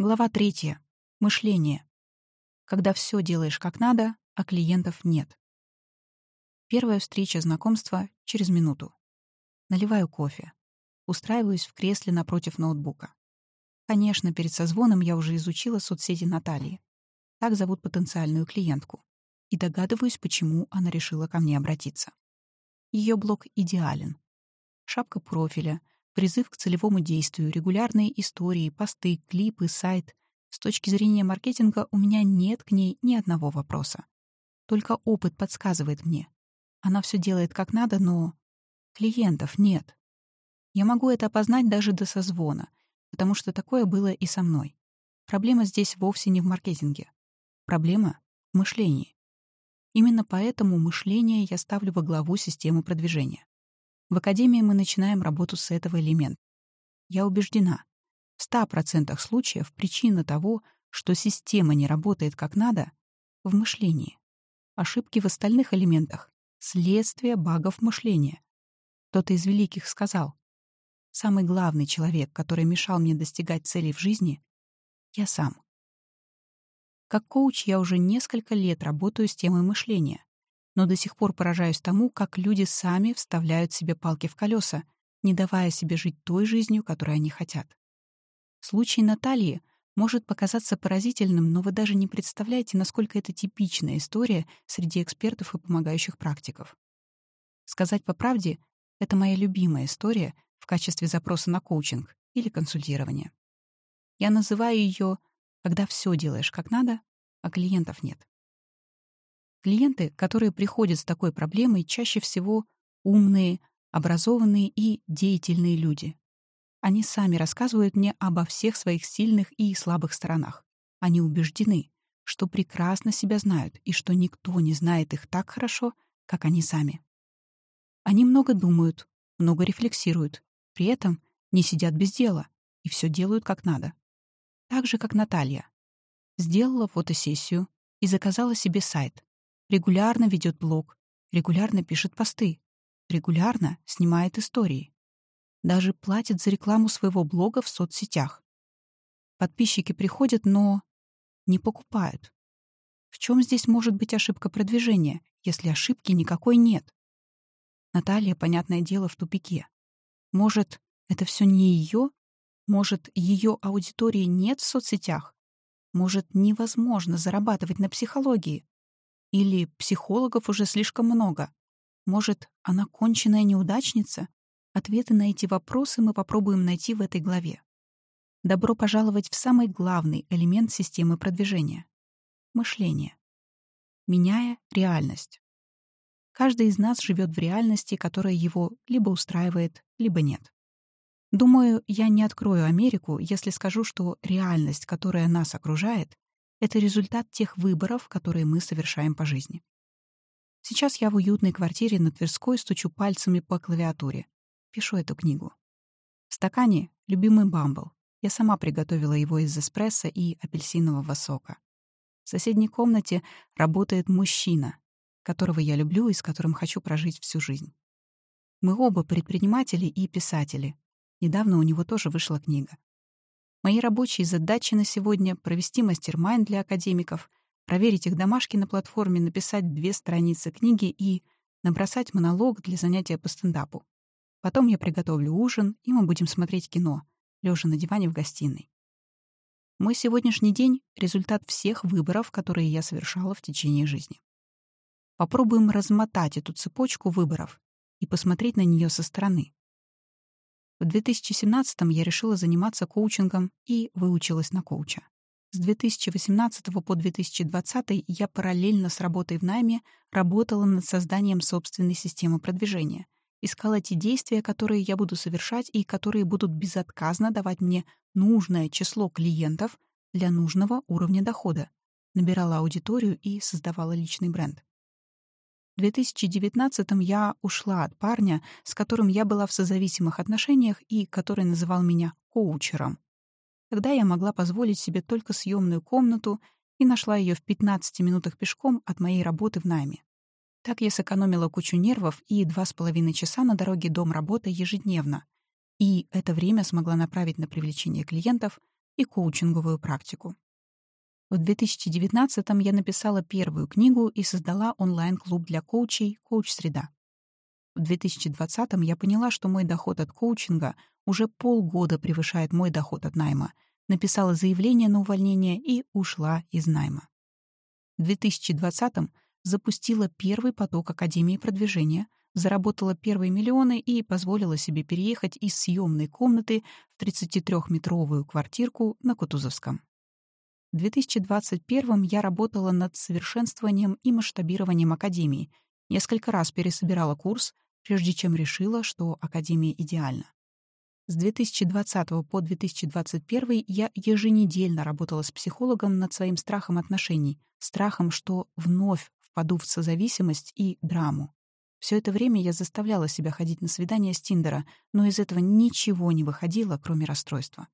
Глава третья. Мышление. Когда все делаешь как надо, а клиентов нет. Первая встреча знакомства через минуту. Наливаю кофе. Устраиваюсь в кресле напротив ноутбука. Конечно, перед созвоном я уже изучила соцсети Натальи. Так зовут потенциальную клиентку. И догадываюсь, почему она решила ко мне обратиться. Ее блог идеален. Шапка профиля — призыв к целевому действию, регулярные истории, посты, клипы, сайт. С точки зрения маркетинга у меня нет к ней ни одного вопроса. Только опыт подсказывает мне. Она все делает как надо, но клиентов нет. Я могу это опознать даже до созвона, потому что такое было и со мной. Проблема здесь вовсе не в маркетинге. Проблема в мышлении. Именно поэтому мышление я ставлю во главу системы продвижения. В Академии мы начинаем работу с этого элемента. Я убеждена, в 100% случаев причина того, что система не работает как надо, в мышлении. Ошибки в остальных элементах — следствие багов мышления. Кто-то из великих сказал, «Самый главный человек, который мешал мне достигать целей в жизни — я сам». Как коуч я уже несколько лет работаю с темой мышления но до сих пор поражаюсь тому, как люди сами вставляют себе палки в колеса, не давая себе жить той жизнью, которой они хотят. Случай Натальи может показаться поразительным, но вы даже не представляете, насколько это типичная история среди экспертов и помогающих практиков. Сказать по правде, это моя любимая история в качестве запроса на коучинг или консультирование. Я называю ее «когда все делаешь как надо, а клиентов нет». Клиенты, которые приходят с такой проблемой, чаще всего умные, образованные и деятельные люди. Они сами рассказывают мне обо всех своих сильных и слабых сторонах. Они убеждены, что прекрасно себя знают и что никто не знает их так хорошо, как они сами. Они много думают, много рефлексируют, при этом не сидят без дела и все делают как надо. Так же, как Наталья. Сделала фотосессию и заказала себе сайт, регулярно ведет блог, регулярно пишет посты, регулярно снимает истории. Даже платит за рекламу своего блога в соцсетях. Подписчики приходят, но не покупают. В чем здесь может быть ошибка продвижения, если ошибки никакой нет? Наталья, понятное дело, в тупике. Может, это все не ее? Может, ее аудитории нет в соцсетях? Может, невозможно зарабатывать на психологии? Или психологов уже слишком много? Может, она конченная неудачница? Ответы на эти вопросы мы попробуем найти в этой главе. Добро пожаловать в самый главный элемент системы продвижения — мышление. Меняя реальность. Каждый из нас живет в реальности, которая его либо устраивает, либо нет. Думаю, я не открою Америку, если скажу, что реальность, которая нас окружает, это результат тех выборов, которые мы совершаем по жизни. Сейчас я в уютной квартире на Тверской стучу пальцами по клавиатуре. Пишу эту книгу. В стакане — любимый бамбл. Я сама приготовила его из эспрессо и апельсинового сока. В соседней комнате работает мужчина, которого я люблю и с которым хочу прожить всю жизнь. Мы оба предприниматели и писатели. Недавно у него тоже вышла книга. Мои рабочие задачи на сегодня — провести мастер-майн для академиков, проверить их домашки на платформе, написать две страницы книги и набросать монолог для занятия по стендапу. Потом я приготовлю ужин, и мы будем смотреть кино, лежа на диване в гостиной. Мой сегодняшний день — результат всех выборов, которые я совершала в течение жизни. Попробуем размотать эту цепочку выборов и посмотреть на нее со стороны. В 2017 я решила заниматься коучингом и выучилась на коуча. С 2018 по 2020 я параллельно с работой в найме работала над созданием собственной системы продвижения. Искала те действия, которые я буду совершать и которые будут безотказно давать мне нужное число клиентов для нужного уровня дохода. Набирала аудиторию и создавала личный бренд. В 2019-м я ушла от парня, с которым я была в созависимых отношениях и который называл меня коучером. Тогда я могла позволить себе только съемную комнату и нашла ее в 15 минутах пешком от моей работы в найме. Так я сэкономила кучу нервов и два с половиной часа на дороге дом-работа ежедневно. И это время смогла направить на привлечение клиентов, и коучинговую практику. В 2019 я написала первую книгу и создала онлайн-клуб для коучей «Коуч-среда». В 2020 я поняла, что мой доход от коучинга уже полгода превышает мой доход от найма, написала заявление на увольнение и ушла из найма. В 2020 запустила первый поток Академии продвижения, заработала первые миллионы и позволила себе переехать из съемной комнаты в 33-метровую квартирку на Кутузовском. В 2021 я работала над совершенствованием и масштабированием Академии, несколько раз пересобирала курс, прежде чем решила, что Академия идеальна. С 2020 по 2021 я еженедельно работала с психологом над своим страхом отношений, страхом, что вновь впаду в созависимость и драму. Все это время я заставляла себя ходить на свидания с Тиндера, но из этого ничего не выходило, кроме расстройства.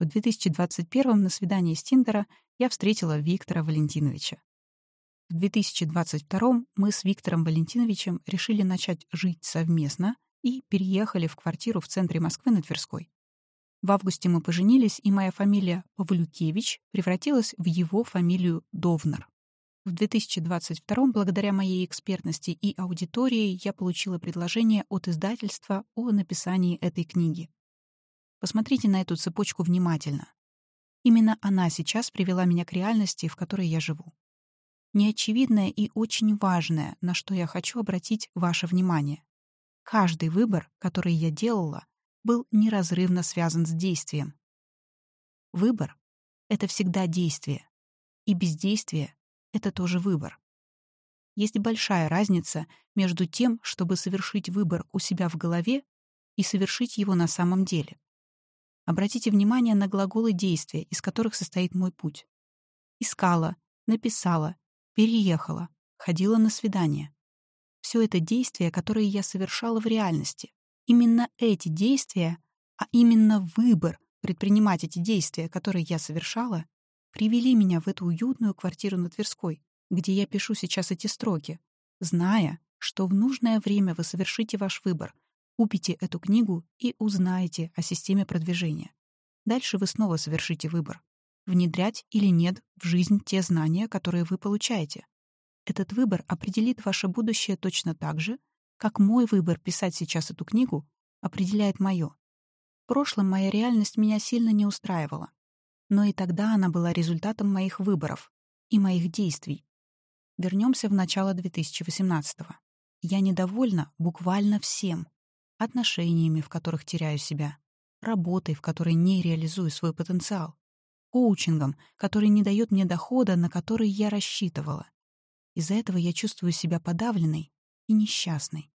В 2021 на свидании с Тиндера я встретила Виктора Валентиновича. В 2022 мы с Виктором Валентиновичем решили начать жить совместно и переехали в квартиру в центре Москвы на Тверской. В августе мы поженились, и моя фамилия Павлюкевич превратилась в его фамилию Довнер. В 2022 благодаря моей экспертности и аудитории я получила предложение от издательства о написании этой книги. Посмотрите на эту цепочку внимательно. Именно она сейчас привела меня к реальности, в которой я живу. Неочевидное и очень важное, на что я хочу обратить ваше внимание. Каждый выбор, который я делала, был неразрывно связан с действием. Выбор — это всегда действие, и бездействие — это тоже выбор. Есть большая разница между тем, чтобы совершить выбор у себя в голове и совершить его на самом деле. Обратите внимание на глаголы действия, из которых состоит мой путь. Искала, написала, переехала, ходила на свидание. Все это действия, которые я совершала в реальности. Именно эти действия, а именно выбор предпринимать эти действия, которые я совершала, привели меня в эту уютную квартиру на Тверской, где я пишу сейчас эти строки, зная, что в нужное время вы совершите ваш выбор, Купите эту книгу и узнаете о системе продвижения. Дальше вы снова совершите выбор. Внедрять или нет в жизнь те знания, которые вы получаете. Этот выбор определит ваше будущее точно так же, как мой выбор писать сейчас эту книгу определяет мое. В прошлом моя реальность меня сильно не устраивала. Но и тогда она была результатом моих выборов и моих действий. Вернемся в начало 2018 -го. Я недовольна буквально всем отношениями, в которых теряю себя, работой, в которой не реализую свой потенциал, коучингом, который не дает мне дохода, на который я рассчитывала. Из-за этого я чувствую себя подавленной и несчастной.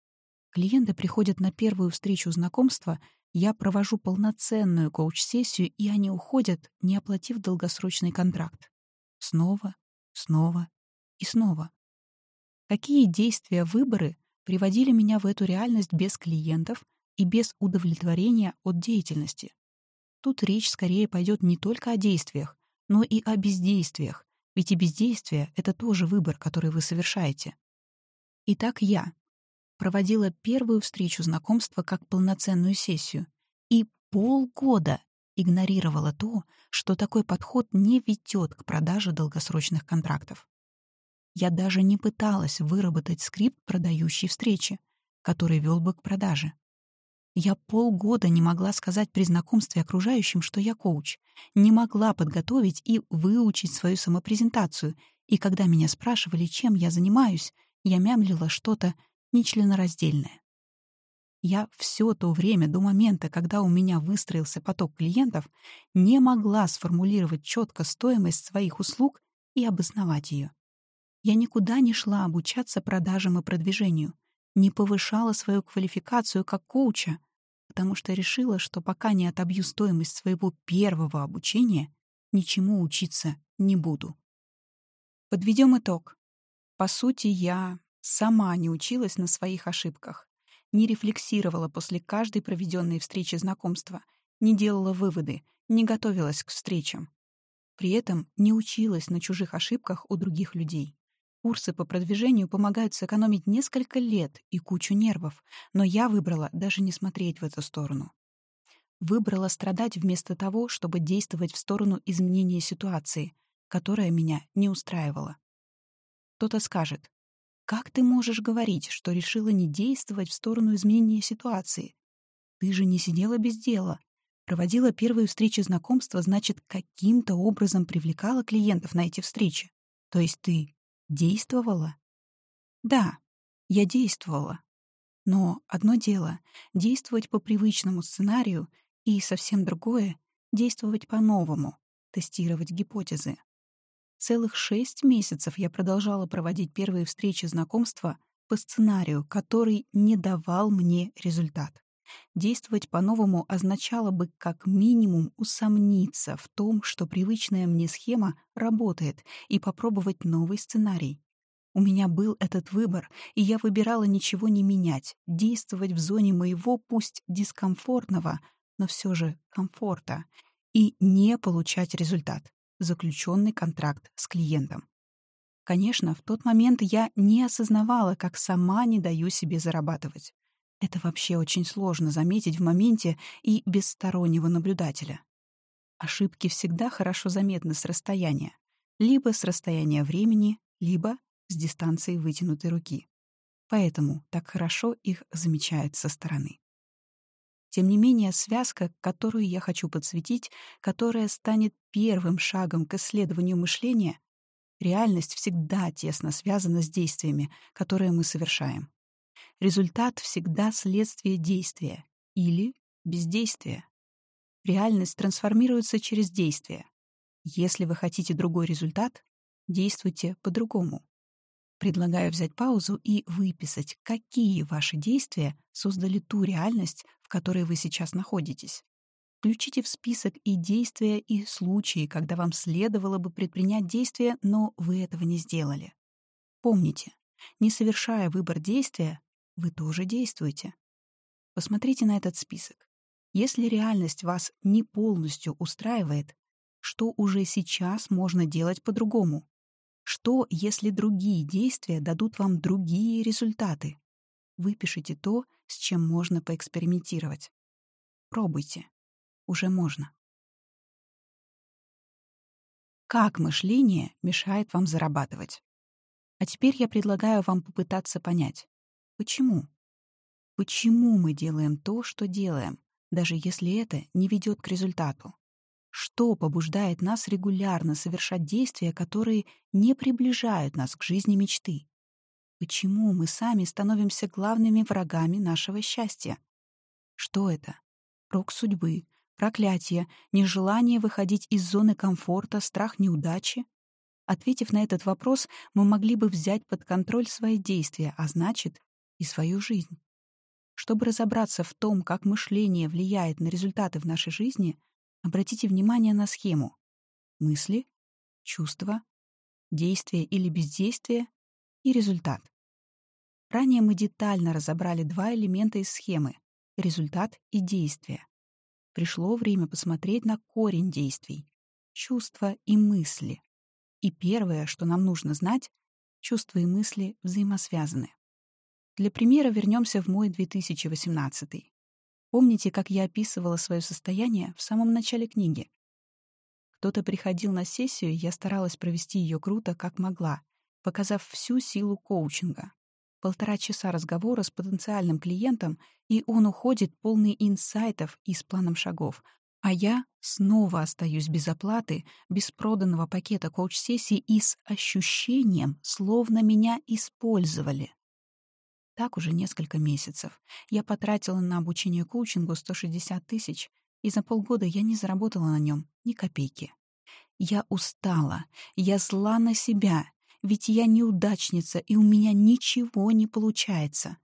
Клиенты приходят на первую встречу знакомства, я провожу полноценную коуч-сессию, и они уходят, не оплатив долгосрочный контракт. Снова, снова и снова. Какие действия, выборы приводили меня в эту реальность без клиентов и без удовлетворения от деятельности. Тут речь скорее пойдет не только о действиях, но и о бездействиях, ведь и бездействие — это тоже выбор, который вы совершаете. Итак, я проводила первую встречу знакомства как полноценную сессию и полгода игнорировала то, что такой подход не ведет к продаже долгосрочных контрактов. Я даже не пыталась выработать скрипт продающей встречи, который вел бы к продаже. Я полгода не могла сказать при знакомстве окружающим, что я коуч, не могла подготовить и выучить свою самопрезентацию, и когда меня спрашивали, чем я занимаюсь, я мямлила что-то нечленораздельное. Я все то время до момента, когда у меня выстроился поток клиентов, не могла сформулировать четко стоимость своих услуг и обосновать ее. Я никуда не шла обучаться продажам и продвижению, не повышала свою квалификацию как коуча, потому что решила, что пока не отобью стоимость своего первого обучения, ничему учиться не буду. Подведем итог. По сути, я сама не училась на своих ошибках, не рефлексировала после каждой проведенной встречи знакомства, не делала выводы, не готовилась к встречам. При этом не училась на чужих ошибках у других людей. Курсы по продвижению помогают сэкономить несколько лет и кучу нервов, но я выбрала даже не смотреть в эту сторону. Выбрала страдать вместо того, чтобы действовать в сторону изменения ситуации, которая меня не устраивала. Кто-то скажет, «Как ты можешь говорить, что решила не действовать в сторону изменения ситуации? Ты же не сидела без дела. Проводила первые встречи знакомства, значит, каким-то образом привлекала клиентов на эти встречи. То есть ты действовала? Да, я действовала. Но одно дело — действовать по привычному сценарию, и совсем другое — действовать по-новому, тестировать гипотезы. Целых шесть месяцев я продолжала проводить первые встречи знакомства по сценарию, который не давал мне результат. Действовать по-новому означало бы как минимум усомниться в том, что привычная мне схема работает, и попробовать новый сценарий. У меня был этот выбор, и я выбирала ничего не менять, действовать в зоне моего, пусть дискомфортного, но все же комфорта, и не получать результат — заключенный контракт с клиентом. Конечно, в тот момент я не осознавала, как сама не даю себе зарабатывать. Это вообще очень сложно заметить в моменте и без стороннего наблюдателя. Ошибки всегда хорошо заметны с расстояния. Либо с расстояния времени, либо с дистанции вытянутой руки. Поэтому так хорошо их замечают со стороны. Тем не менее, связка, которую я хочу подсветить, которая станет первым шагом к исследованию мышления, реальность всегда тесно связана с действиями, которые мы совершаем. Результат всегда следствие действия или бездействия. Реальность трансформируется через действие. Если вы хотите другой результат, действуйте по-другому. Предлагаю взять паузу и выписать, какие ваши действия создали ту реальность, в которой вы сейчас находитесь. Включите в список и действия, и случаи, когда вам следовало бы предпринять действия, но вы этого не сделали. Помните, не совершая выбор действия, вы тоже действуете. Посмотрите на этот список. Если реальность вас не полностью устраивает, что уже сейчас можно делать по-другому? Что, если другие действия дадут вам другие результаты? Выпишите то, с чем можно поэкспериментировать. Пробуйте. Уже можно. Как мышление мешает вам зарабатывать? А теперь я предлагаю вам попытаться понять, почему? Почему мы делаем то, что делаем, даже если это не ведет к результату? Что побуждает нас регулярно совершать действия, которые не приближают нас к жизни мечты? Почему мы сами становимся главными врагами нашего счастья? Что это? Рок судьбы, проклятие, нежелание выходить из зоны комфорта, страх неудачи? Ответив на этот вопрос, мы могли бы взять под контроль свои действия, а значит, и свою жизнь. Чтобы разобраться в том, как мышление влияет на результаты в нашей жизни, Обратите внимание на схему. Мысли, чувства, действие или бездействие и результат. Ранее мы детально разобрали два элемента из схемы — результат и действие. Пришло время посмотреть на корень действий — чувства и мысли. И первое, что нам нужно знать — чувства и мысли взаимосвязаны. Для примера вернемся в мой 2018. Помните, как я описывала свое состояние в самом начале книги? Кто-то приходил на сессию, и я старалась провести ее круто, как могла, показав всю силу коучинга. Полтора часа разговора с потенциальным клиентом, и он уходит полный инсайтов и с планом шагов. А я снова остаюсь без оплаты, без проданного пакета коуч-сессии и с ощущением, словно меня использовали. Так уже несколько месяцев. Я потратила на обучение коучингу 160 тысяч, и за полгода я не заработала на нем ни копейки. Я устала, я зла на себя, ведь я неудачница, и у меня ничего не получается.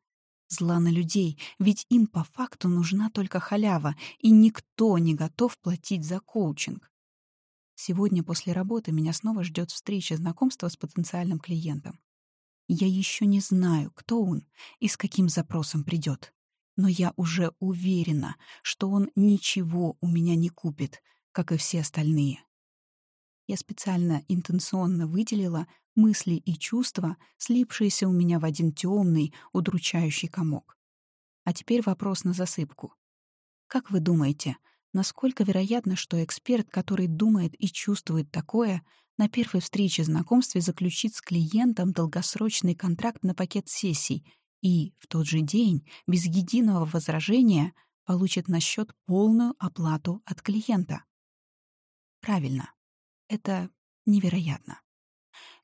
Зла на людей, ведь им по факту нужна только халява, и никто не готов платить за коучинг. Сегодня после работы меня снова ждет встреча знакомства с потенциальным клиентом. Я еще не знаю, кто он и с каким запросом придет. Но я уже уверена, что он ничего у меня не купит, как и все остальные. Я специально интенционно выделила мысли и чувства, слипшиеся у меня в один темный, удручающий комок. А теперь вопрос на засыпку. Как вы думаете, насколько вероятно, что эксперт, который думает и чувствует такое, на первой встрече знакомстве заключит с клиентом долгосрочный контракт на пакет сессий и в тот же день, без единого возражения, получит на счет полную оплату от клиента? Правильно. Это невероятно.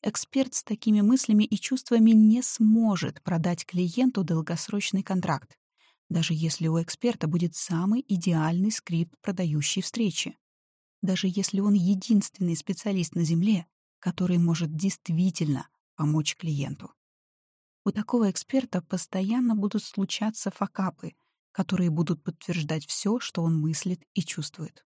Эксперт с такими мыслями и чувствами не сможет продать клиенту долгосрочный контракт, даже если у эксперта будет самый идеальный скрипт продающей встречи. Даже если он единственный специалист на Земле, который может действительно помочь клиенту. У такого эксперта постоянно будут случаться факапы, которые будут подтверждать все, что он мыслит и чувствует.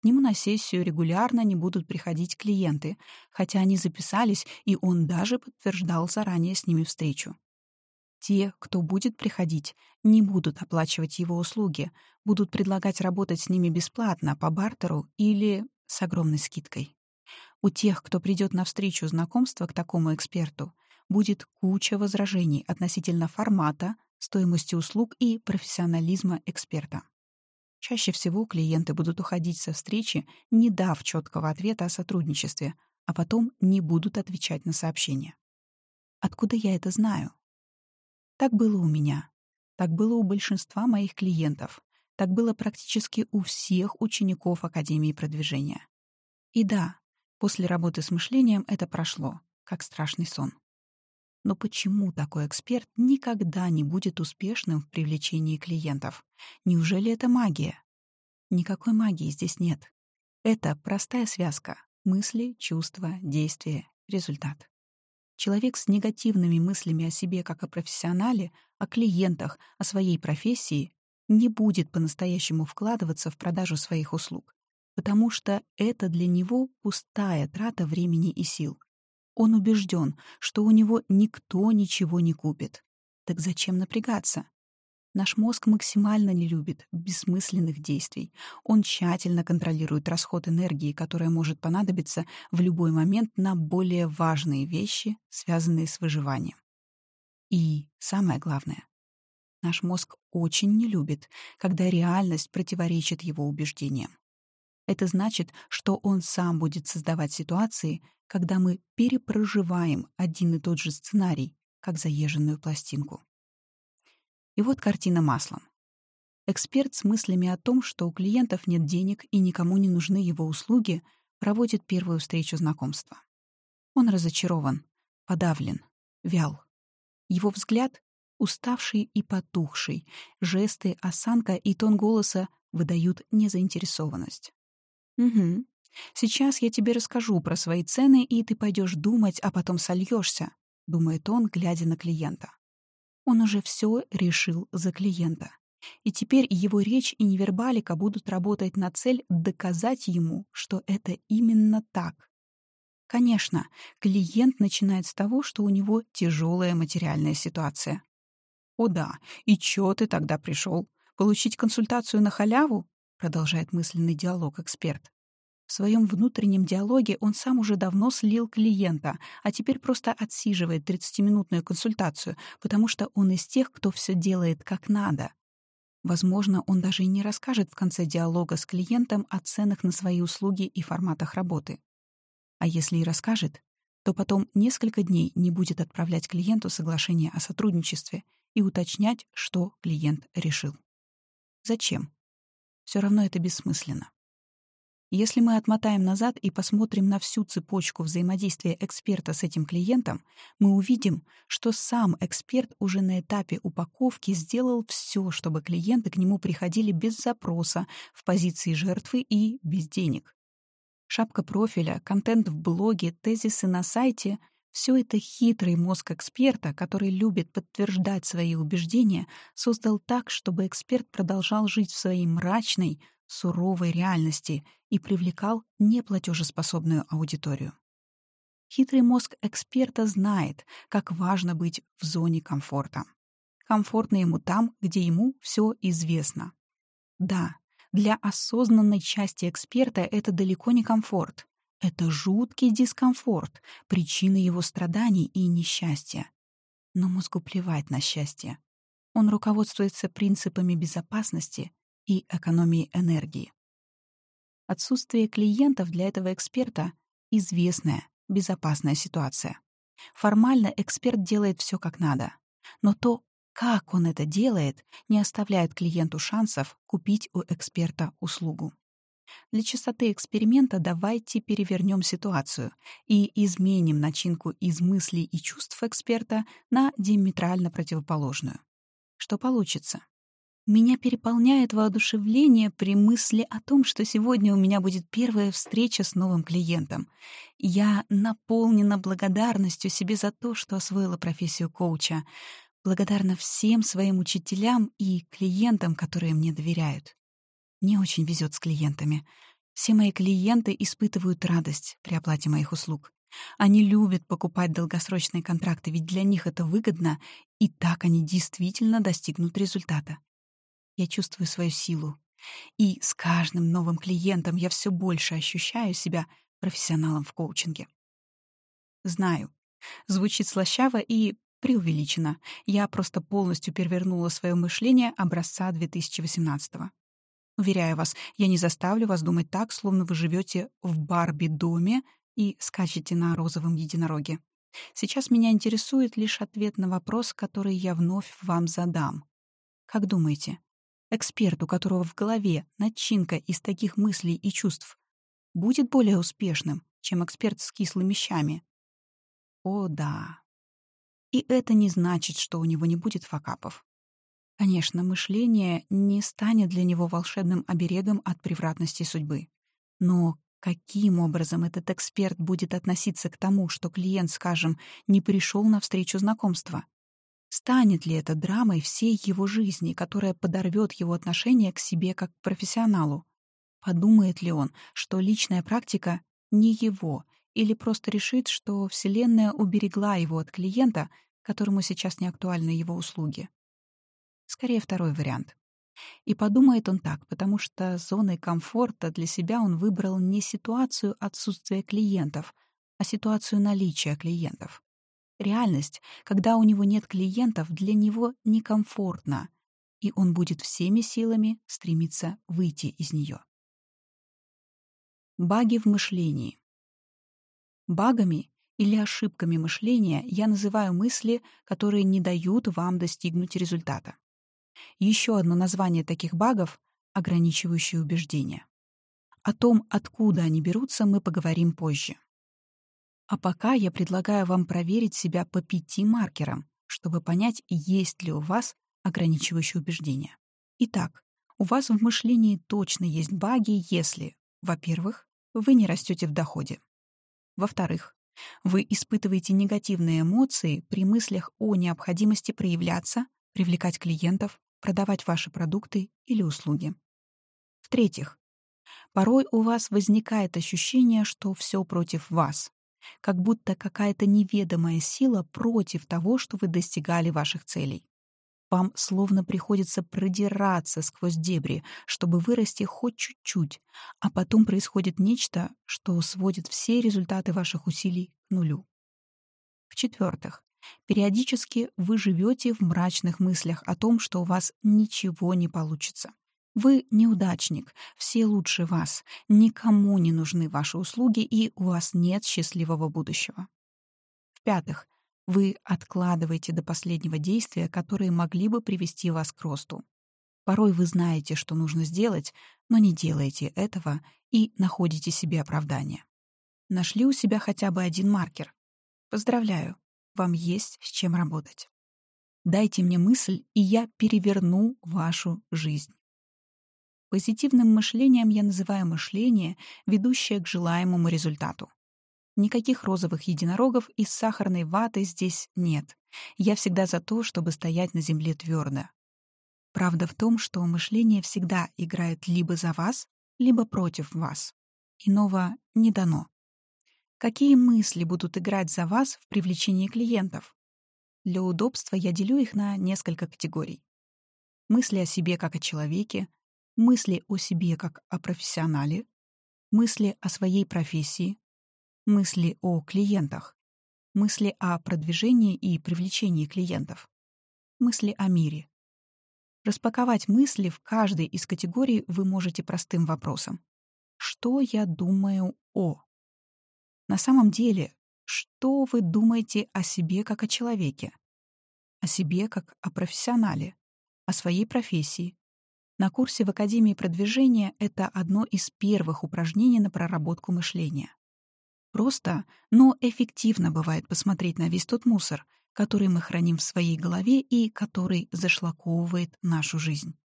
К нему на сессию регулярно не будут приходить клиенты, хотя они записались, и он даже подтверждал заранее с ними встречу. Те, кто будет приходить, не будут оплачивать его услуги, будут предлагать работать с ними бесплатно, по бартеру или с огромной скидкой. У тех, кто придет на встречу знакомства к такому эксперту, будет куча возражений относительно формата, стоимости услуг и профессионализма эксперта. Чаще всего клиенты будут уходить со встречи, не дав четкого ответа о сотрудничестве, а потом не будут отвечать на сообщения. Откуда я это знаю? Так было у меня. Так было у большинства моих клиентов. Так было практически у всех учеников Академии продвижения. И да, после работы с мышлением это прошло, как страшный сон. Но почему такой эксперт никогда не будет успешным в привлечении клиентов? Неужели это магия? Никакой магии здесь нет. Это простая связка — мысли, чувства, действия, результат. Человек с негативными мыслями о себе как о профессионале, о клиентах, о своей профессии не будет по-настоящему вкладываться в продажу своих услуг, потому что это для него пустая трата времени и сил. Он убежден, что у него никто ничего не купит. Так зачем напрягаться? Наш мозг максимально не любит бессмысленных действий. Он тщательно контролирует расход энергии, которая может понадобиться в любой момент на более важные вещи, связанные с выживанием. И самое главное, наш мозг очень не любит, когда реальность противоречит его убеждениям. Это значит, что он сам будет создавать ситуации, когда мы перепроживаем один и тот же сценарий, как заезженную пластинку. И вот картина маслом. Эксперт с мыслями о том, что у клиентов нет денег и никому не нужны его услуги, проводит первую встречу знакомства. Он разочарован, подавлен, вял. Его взгляд — уставший и потухший, жесты, осанка и тон голоса выдают незаинтересованность. «Угу. Сейчас я тебе расскажу про свои цены, и ты пойдешь думать, а потом сольешься», — думает он, глядя на клиента. Он уже все решил за клиента. И теперь его речь и невербалика будут работать на цель доказать ему, что это именно так. Конечно, клиент начинает с того, что у него тяжелая материальная ситуация. «О да, и чё ты тогда пришел? Получить консультацию на халяву?» продолжает мысленный диалог эксперт. В своем внутреннем диалоге он сам уже давно слил клиента, а теперь просто отсиживает 30-минутную консультацию, потому что он из тех, кто все делает как надо. Возможно, он даже и не расскажет в конце диалога с клиентом о ценах на свои услуги и форматах работы. А если и расскажет, то потом несколько дней не будет отправлять клиенту соглашение о сотрудничестве и уточнять, что клиент решил. Зачем? Все равно это бессмысленно. Если мы отмотаем назад и посмотрим на всю цепочку взаимодействия эксперта с этим клиентом, мы увидим, что сам эксперт уже на этапе упаковки сделал все, чтобы клиенты к нему приходили без запроса, в позиции жертвы и без денег. Шапка профиля, контент в блоге, тезисы на сайте — все это хитрый мозг эксперта, который любит подтверждать свои убеждения, создал так, чтобы эксперт продолжал жить в своей мрачной, суровой реальности и привлекал неплатежеспособную аудиторию. Хитрый мозг эксперта знает, как важно быть в зоне комфорта. Комфортно ему там, где ему все известно. Да, для осознанной части эксперта это далеко не комфорт. Это жуткий дискомфорт, причина его страданий и несчастья. Но мозгу плевать на счастье. Он руководствуется принципами безопасности и экономии энергии. Отсутствие клиентов для этого эксперта — известная, безопасная ситуация. Формально эксперт делает все как надо. Но то, как он это делает, не оставляет клиенту шансов купить у эксперта услугу. Для чистоты эксперимента давайте перевернем ситуацию и изменим начинку из мыслей и чувств эксперта на диаметрально противоположную. Что получится? Меня переполняет воодушевление при мысли о том, что сегодня у меня будет первая встреча с новым клиентом. Я наполнена благодарностью себе за то, что освоила профессию коуча. Благодарна всем своим учителям и клиентам, которые мне доверяют. Мне очень везет с клиентами. Все мои клиенты испытывают радость при оплате моих услуг. Они любят покупать долгосрочные контракты, ведь для них это выгодно, и так они действительно достигнут результата. Я чувствую свою силу. И с каждым новым клиентом я все больше ощущаю себя профессионалом в коучинге. Знаю, звучит слащаво и преувеличено. Я просто полностью перевернула свое мышление образца 2018 -го. Уверяю вас, я не заставлю вас думать так, словно вы живете в Барби-доме и скачете на розовом единороге. Сейчас меня интересует лишь ответ на вопрос, который я вновь вам задам. Как думаете, эксперт, у которого в голове начинка из таких мыслей и чувств, будет более успешным, чем эксперт с кислыми щами? О, да. И это не значит, что у него не будет факапов. Конечно, мышление не станет для него волшебным оберегом от превратности судьбы. Но каким образом этот эксперт будет относиться к тому, что клиент, скажем, не пришел на встречу знакомства? Станет ли это драмой всей его жизни, которая подорвет его отношение к себе как к профессионалу? Подумает ли он, что личная практика не его, или просто решит, что Вселенная уберегла его от клиента, которому сейчас не актуальны его услуги? Скорее, второй вариант. И подумает он так, потому что зоной комфорта для себя он выбрал не ситуацию отсутствия клиентов, а ситуацию наличия клиентов. Реальность, когда у него нет клиентов, для него некомфортна, и он будет всеми силами стремиться выйти из нее. Баги в мышлении. Багами или ошибками мышления я называю мысли, которые не дают вам достигнуть результата. Еще одно название таких багов — ограничивающие убеждения. О том, откуда они берутся, мы поговорим позже. А пока я предлагаю вам проверить себя по пяти маркерам, чтобы понять, есть ли у вас ограничивающие убеждения. Итак, у вас в мышлении точно есть баги, если, во-первых, вы не растете в доходе. Во-вторых, вы испытываете негативные эмоции при мыслях о необходимости проявляться, привлекать клиентов, продавать ваши продукты или услуги. В-третьих, порой у вас возникает ощущение, что все против вас, как будто какая-то неведомая сила против того, что вы достигали ваших целей. Вам словно приходится продираться сквозь дебри, чтобы вырасти хоть чуть-чуть, а потом происходит нечто, что сводит все результаты ваших усилий к нулю. В-четвертых, Периодически вы живете в мрачных мыслях о том, что у вас ничего не получится. Вы неудачник, все лучше вас, никому не нужны ваши услуги, и у вас нет счастливого будущего. В-пятых, вы откладываете до последнего действия, которые могли бы привести вас к росту. Порой вы знаете, что нужно сделать, но не делаете этого и находите себе оправдание. Нашли у себя хотя бы один маркер. Поздравляю, вам есть с чем работать. Дайте мне мысль, и я переверну вашу жизнь. Позитивным мышлением я называю мышление, ведущее к желаемому результату. Никаких розовых единорогов из сахарной ваты здесь нет. Я всегда за то, чтобы стоять на земле твердо. Правда в том, что мышление всегда играет либо за вас, либо против вас. Иного не дано. Какие мысли будут играть за вас в привлечении клиентов? Для удобства я делю их на несколько категорий. Мысли о себе как о человеке, мысли о себе как о профессионале, мысли о своей профессии, мысли о клиентах, мысли о продвижении и привлечении клиентов, мысли о мире. Распаковать мысли в каждой из категорий вы можете простым вопросом. Что я думаю о? На самом деле, что вы думаете о себе как о человеке? О себе как о профессионале? О своей профессии? На курсе в Академии продвижения это одно из первых упражнений на проработку мышления. Просто, но эффективно бывает посмотреть на весь тот мусор, который мы храним в своей голове и который зашлаковывает нашу жизнь.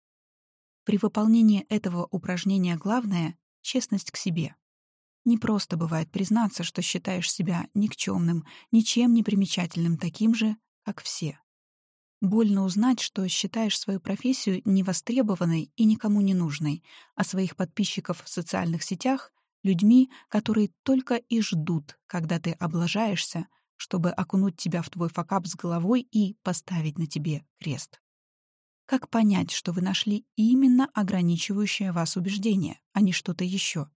При выполнении этого упражнения главное — честность к себе. Не просто бывает признаться, что считаешь себя никчемным, ничем не примечательным таким же, как все. Больно узнать, что считаешь свою профессию невостребованной и никому не нужной, а своих подписчиков в социальных сетях — людьми, которые только и ждут, когда ты облажаешься, чтобы окунуть тебя в твой факап с головой и поставить на тебе крест. Как понять, что вы нашли именно ограничивающее вас убеждение, а не что-то еще?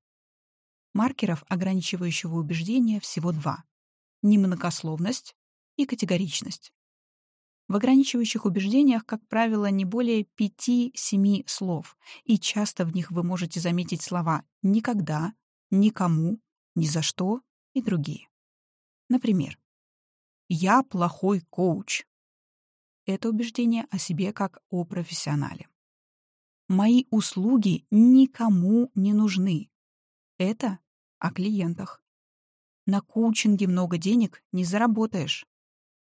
Маркеров ограничивающего убеждения всего два — немногословность и категоричность. В ограничивающих убеждениях, как правило, не более пяти-семи слов, и часто в них вы можете заметить слова «никогда», «никому», «ни за что» и другие. Например, «я плохой коуч». Это убеждение о себе как о профессионале. «Мои услуги никому не нужны». Это о клиентах. На коучинге много денег не заработаешь.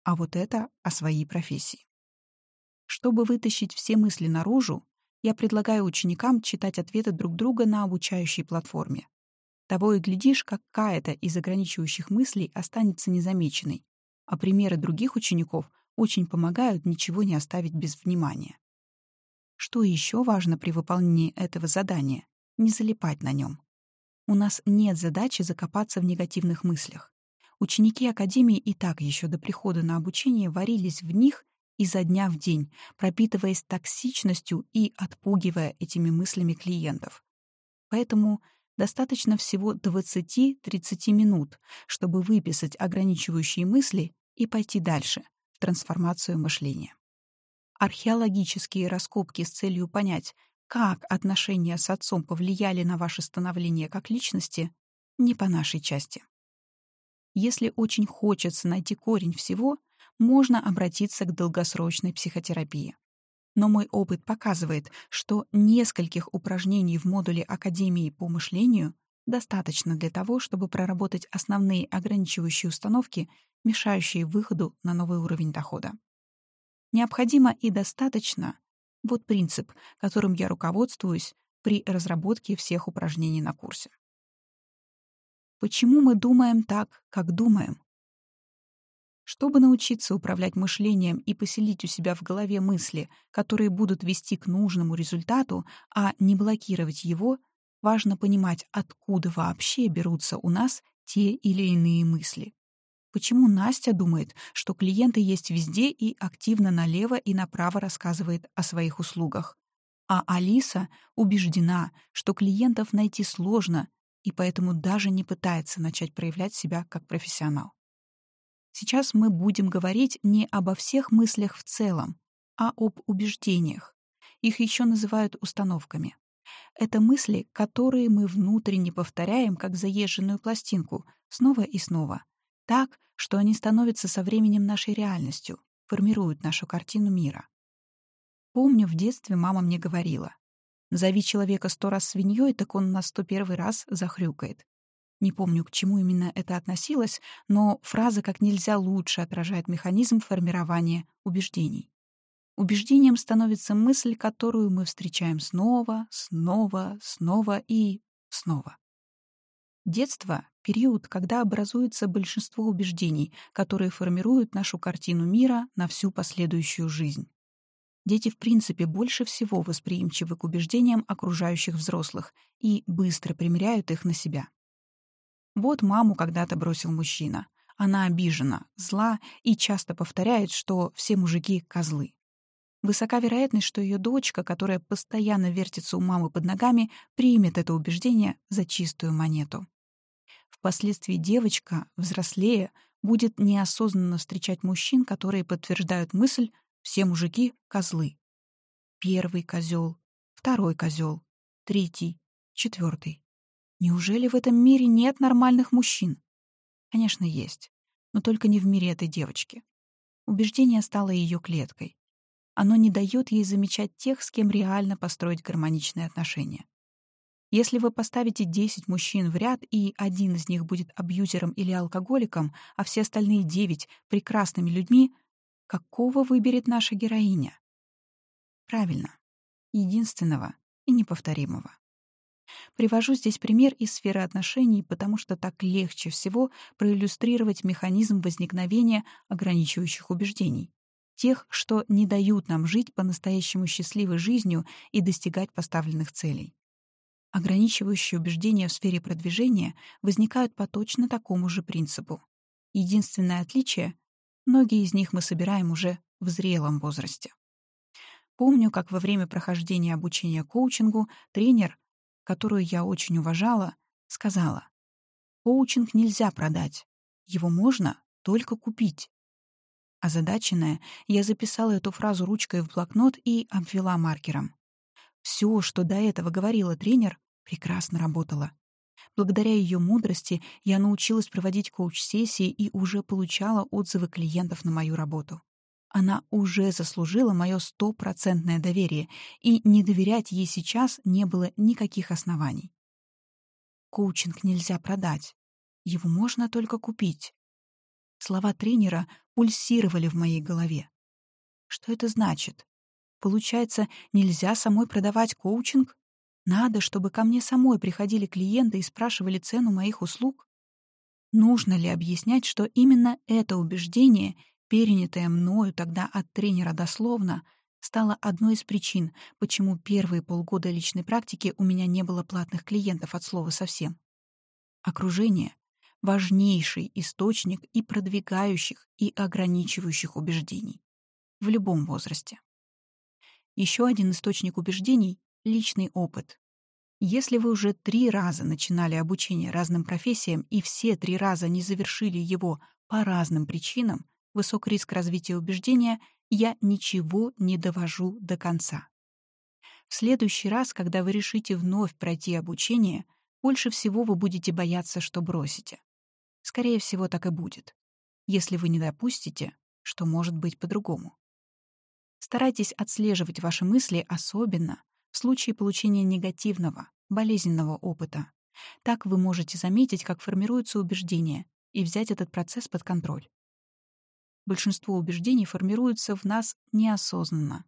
А вот это о своей профессии. Чтобы вытащить все мысли наружу, я предлагаю ученикам читать ответы друг друга на обучающей платформе. Того и глядишь, какая-то из ограничивающих мыслей останется незамеченной, а примеры других учеников очень помогают ничего не оставить без внимания. Что еще важно при выполнении этого задания? Не залипать на нем. У нас нет задачи закопаться в негативных мыслях. Ученики Академии и так еще до прихода на обучение варились в них изо дня в день, пропитываясь токсичностью и отпугивая этими мыслями клиентов. Поэтому достаточно всего 20-30 минут, чтобы выписать ограничивающие мысли и пойти дальше, в трансформацию мышления. Археологические раскопки с целью понять, как отношения с отцом повлияли на ваше становление как личности, не по нашей части. Если очень хочется найти корень всего, можно обратиться к долгосрочной психотерапии. Но мой опыт показывает, что нескольких упражнений в модуле Академии по мышлению достаточно для того, чтобы проработать основные ограничивающие установки, мешающие выходу на новый уровень дохода. Необходимо и достаточно вот принцип, которым я руководствуюсь при разработке всех упражнений на курсе. Почему мы думаем так, как думаем? Чтобы научиться управлять мышлением и поселить у себя в голове мысли, которые будут вести к нужному результату, а не блокировать его, важно понимать, откуда вообще берутся у нас те или иные мысли. Почему Настя думает, что клиенты есть везде и активно налево и направо рассказывает о своих услугах? А Алиса убеждена, что клиентов найти сложно и поэтому даже не пытается начать проявлять себя как профессионал. Сейчас мы будем говорить не обо всех мыслях в целом, а об убеждениях. Их еще называют установками. Это мысли, которые мы внутренне повторяем, как заезженную пластинку, снова и снова, так, что они становятся со временем нашей реальностью, формируют нашу картину мира. Помню, в детстве мама мне говорила, «Зови человека сто раз свиньей, так он на сто первый раз захрюкает». Не помню, к чему именно это относилось, но фраза как нельзя лучше отражает механизм формирования убеждений. Убеждением становится мысль, которую мы встречаем снова, снова, снова и снова. Детство — период, когда образуется большинство убеждений, которые формируют нашу картину мира на всю последующую жизнь. Дети в принципе больше всего восприимчивы к убеждениям окружающих взрослых и быстро примеряют их на себя. Вот маму когда-то бросил мужчина. Она обижена, зла и часто повторяет, что все мужики — козлы. Высока вероятность, что ее дочка, которая постоянно вертится у мамы под ногами, примет это убеждение за чистую монету. Впоследствии девочка, взрослея, будет неосознанно встречать мужчин, которые подтверждают мысль «все мужики — козлы». Первый козел, второй козел, третий, четвертый. Неужели в этом мире нет нормальных мужчин? Конечно, есть, но только не в мире этой девочки. Убеждение стало ее клеткой. Оно не дает ей замечать тех, с кем реально построить гармоничные отношения. Если вы поставите 10 мужчин в ряд, и один из них будет абьюзером или алкоголиком, а все остальные 9 — прекрасными людьми, какого выберет наша героиня? Правильно, единственного и неповторимого. Привожу здесь пример из сферы отношений, потому что так легче всего проиллюстрировать механизм возникновения ограничивающих убеждений. Тех, что не дают нам жить по-настоящему счастливой жизнью и достигать поставленных целей. Ограничивающие убеждения в сфере продвижения возникают по точно такому же принципу. Единственное отличие — многие из них мы собираем уже в зрелом возрасте. Помню, как во время прохождения обучения коучингу тренер которую я очень уважала, сказала, «Коучинг нельзя продать, его можно только купить». Озадаченная, я записала эту фразу ручкой в блокнот и обвела маркером. Все, что до этого говорила тренер, прекрасно работало. Благодаря ее мудрости я научилась проводить коуч-сессии и уже получала отзывы клиентов на мою работу. Она уже заслужила мое стопроцентное доверие, и не доверять ей сейчас не было никаких оснований. Коучинг нельзя продать. Его можно только купить. Слова тренера пульсировали в моей голове. Что это значит? Получается, нельзя самой продавать коучинг? Надо, чтобы ко мне самой приходили клиенты и спрашивали цену моих услуг? Нужно ли объяснять, что именно это убеждение — перенятое мною тогда от тренера дословно, стало одной из причин, почему первые полгода личной практики у меня не было платных клиентов от слова совсем. Окружение — важнейший источник и продвигающих, и ограничивающих убеждений. В любом возрасте. Еще один источник убеждений — личный опыт. Если вы уже три раза начинали обучение разным профессиям и все три раза не завершили его по разным причинам, высок риск развития убеждения «я ничего не довожу до конца». В следующий раз, когда вы решите вновь пройти обучение, больше всего вы будете бояться, что бросите. Скорее всего, так и будет, если вы не допустите, что может быть по-другому. Старайтесь отслеживать ваши мысли особенно в случае получения негативного, болезненного опыта. Так вы можете заметить, как формируются убеждения, и взять этот процесс под контроль. Большинство убеждений формируются в нас неосознанно.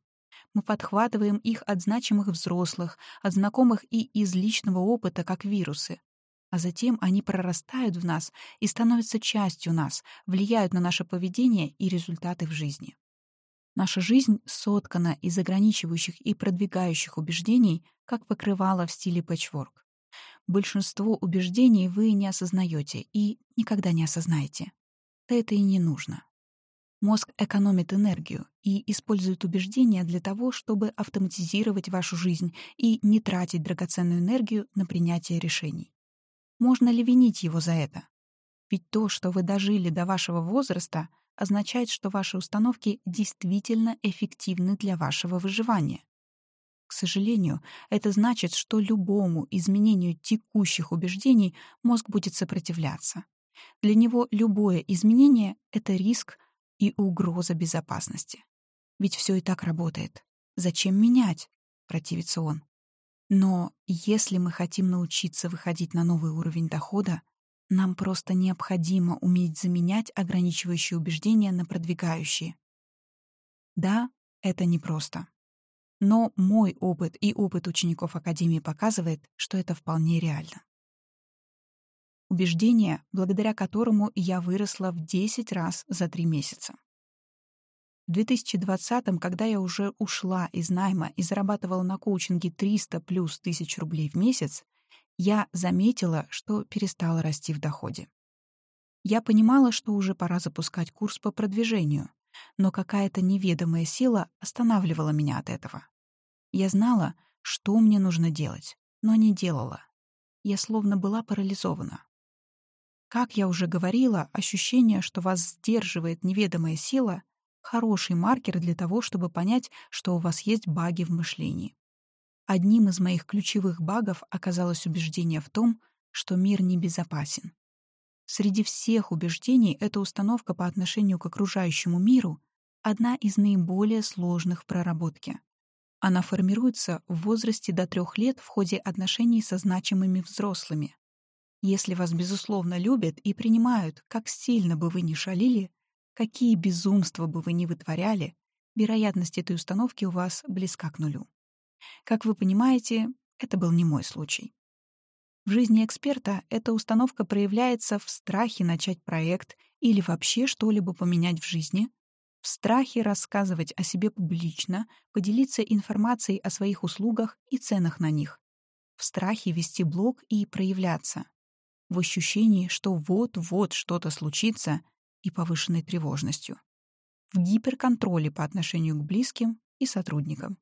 Мы подхватываем их от значимых взрослых, от знакомых и из личного опыта, как вирусы. А затем они прорастают в нас и становятся частью нас, влияют на наше поведение и результаты в жизни. Наша жизнь соткана из ограничивающих и продвигающих убеждений, как покрывало в стиле пэтчворк. Большинство убеждений вы не осознаете и никогда не осознаете. Да это и не нужно. Мозг экономит энергию и использует убеждения для того, чтобы автоматизировать вашу жизнь и не тратить драгоценную энергию на принятие решений. Можно ли винить его за это? Ведь то, что вы дожили до вашего возраста, означает, что ваши установки действительно эффективны для вашего выживания. К сожалению, это значит, что любому изменению текущих убеждений мозг будет сопротивляться. Для него любое изменение — это риск, и угроза безопасности. Ведь все и так работает. Зачем менять? Противится он. Но если мы хотим научиться выходить на новый уровень дохода, нам просто необходимо уметь заменять ограничивающие убеждения на продвигающие. Да, это непросто. Но мой опыт и опыт учеников Академии показывает, что это вполне реально убеждение, благодаря которому я выросла в 10 раз за 3 месяца. В 2020-м, когда я уже ушла из найма и зарабатывала на коучинге 300 плюс тысяч рублей в месяц, я заметила, что перестала расти в доходе. Я понимала, что уже пора запускать курс по продвижению, но какая-то неведомая сила останавливала меня от этого. Я знала, что мне нужно делать, но не делала. Я словно была парализована. Как я уже говорила, ощущение, что вас сдерживает неведомая сила, хороший маркер для того, чтобы понять, что у вас есть баги в мышлении. Одним из моих ключевых багов оказалось убеждение в том, что мир небезопасен. Среди всех убеждений эта установка по отношению к окружающему миру одна из наиболее сложных в проработке. Она формируется в возрасте до трех лет в ходе отношений со значимыми взрослыми. Если вас, безусловно, любят и принимают, как сильно бы вы ни шалили, какие безумства бы вы ни вытворяли, вероятность этой установки у вас близка к нулю. Как вы понимаете, это был не мой случай. В жизни эксперта эта установка проявляется в страхе начать проект или вообще что-либо поменять в жизни, в страхе рассказывать о себе публично, поделиться информацией о своих услугах и ценах на них, в страхе вести блог и проявляться, в ощущении, что вот-вот что-то случится, и повышенной тревожностью, в гиперконтроле по отношению к близким и сотрудникам.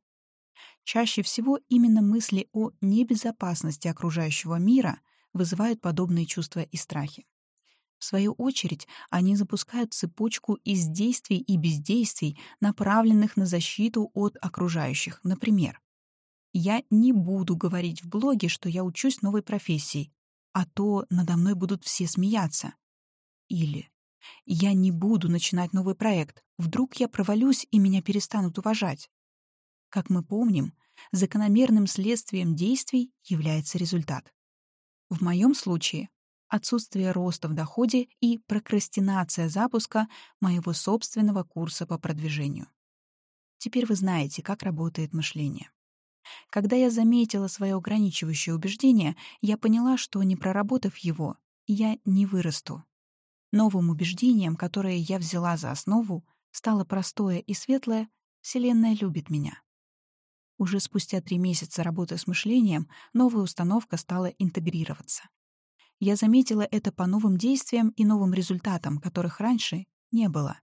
Чаще всего именно мысли о небезопасности окружающего мира вызывают подобные чувства и страхи. В свою очередь, они запускают цепочку из действий и бездействий, направленных на защиту от окружающих. Например, «Я не буду говорить в блоге, что я учусь новой профессии, а то надо мной будут все смеяться». Или «Я не буду начинать новый проект, вдруг я провалюсь и меня перестанут уважать». Как мы помним, закономерным следствием действий является результат. В моем случае — отсутствие роста в доходе и прокрастинация запуска моего собственного курса по продвижению. Теперь вы знаете, как работает мышление. Когда я заметила свое ограничивающее убеждение, я поняла, что, не проработав его, я не вырасту. Новым убеждением, которое я взяла за основу, стало простое и светлое «Вселенная любит меня». Уже спустя три месяца работы с мышлением новая установка стала интегрироваться. Я заметила это по новым действиям и новым результатам, которых раньше не было.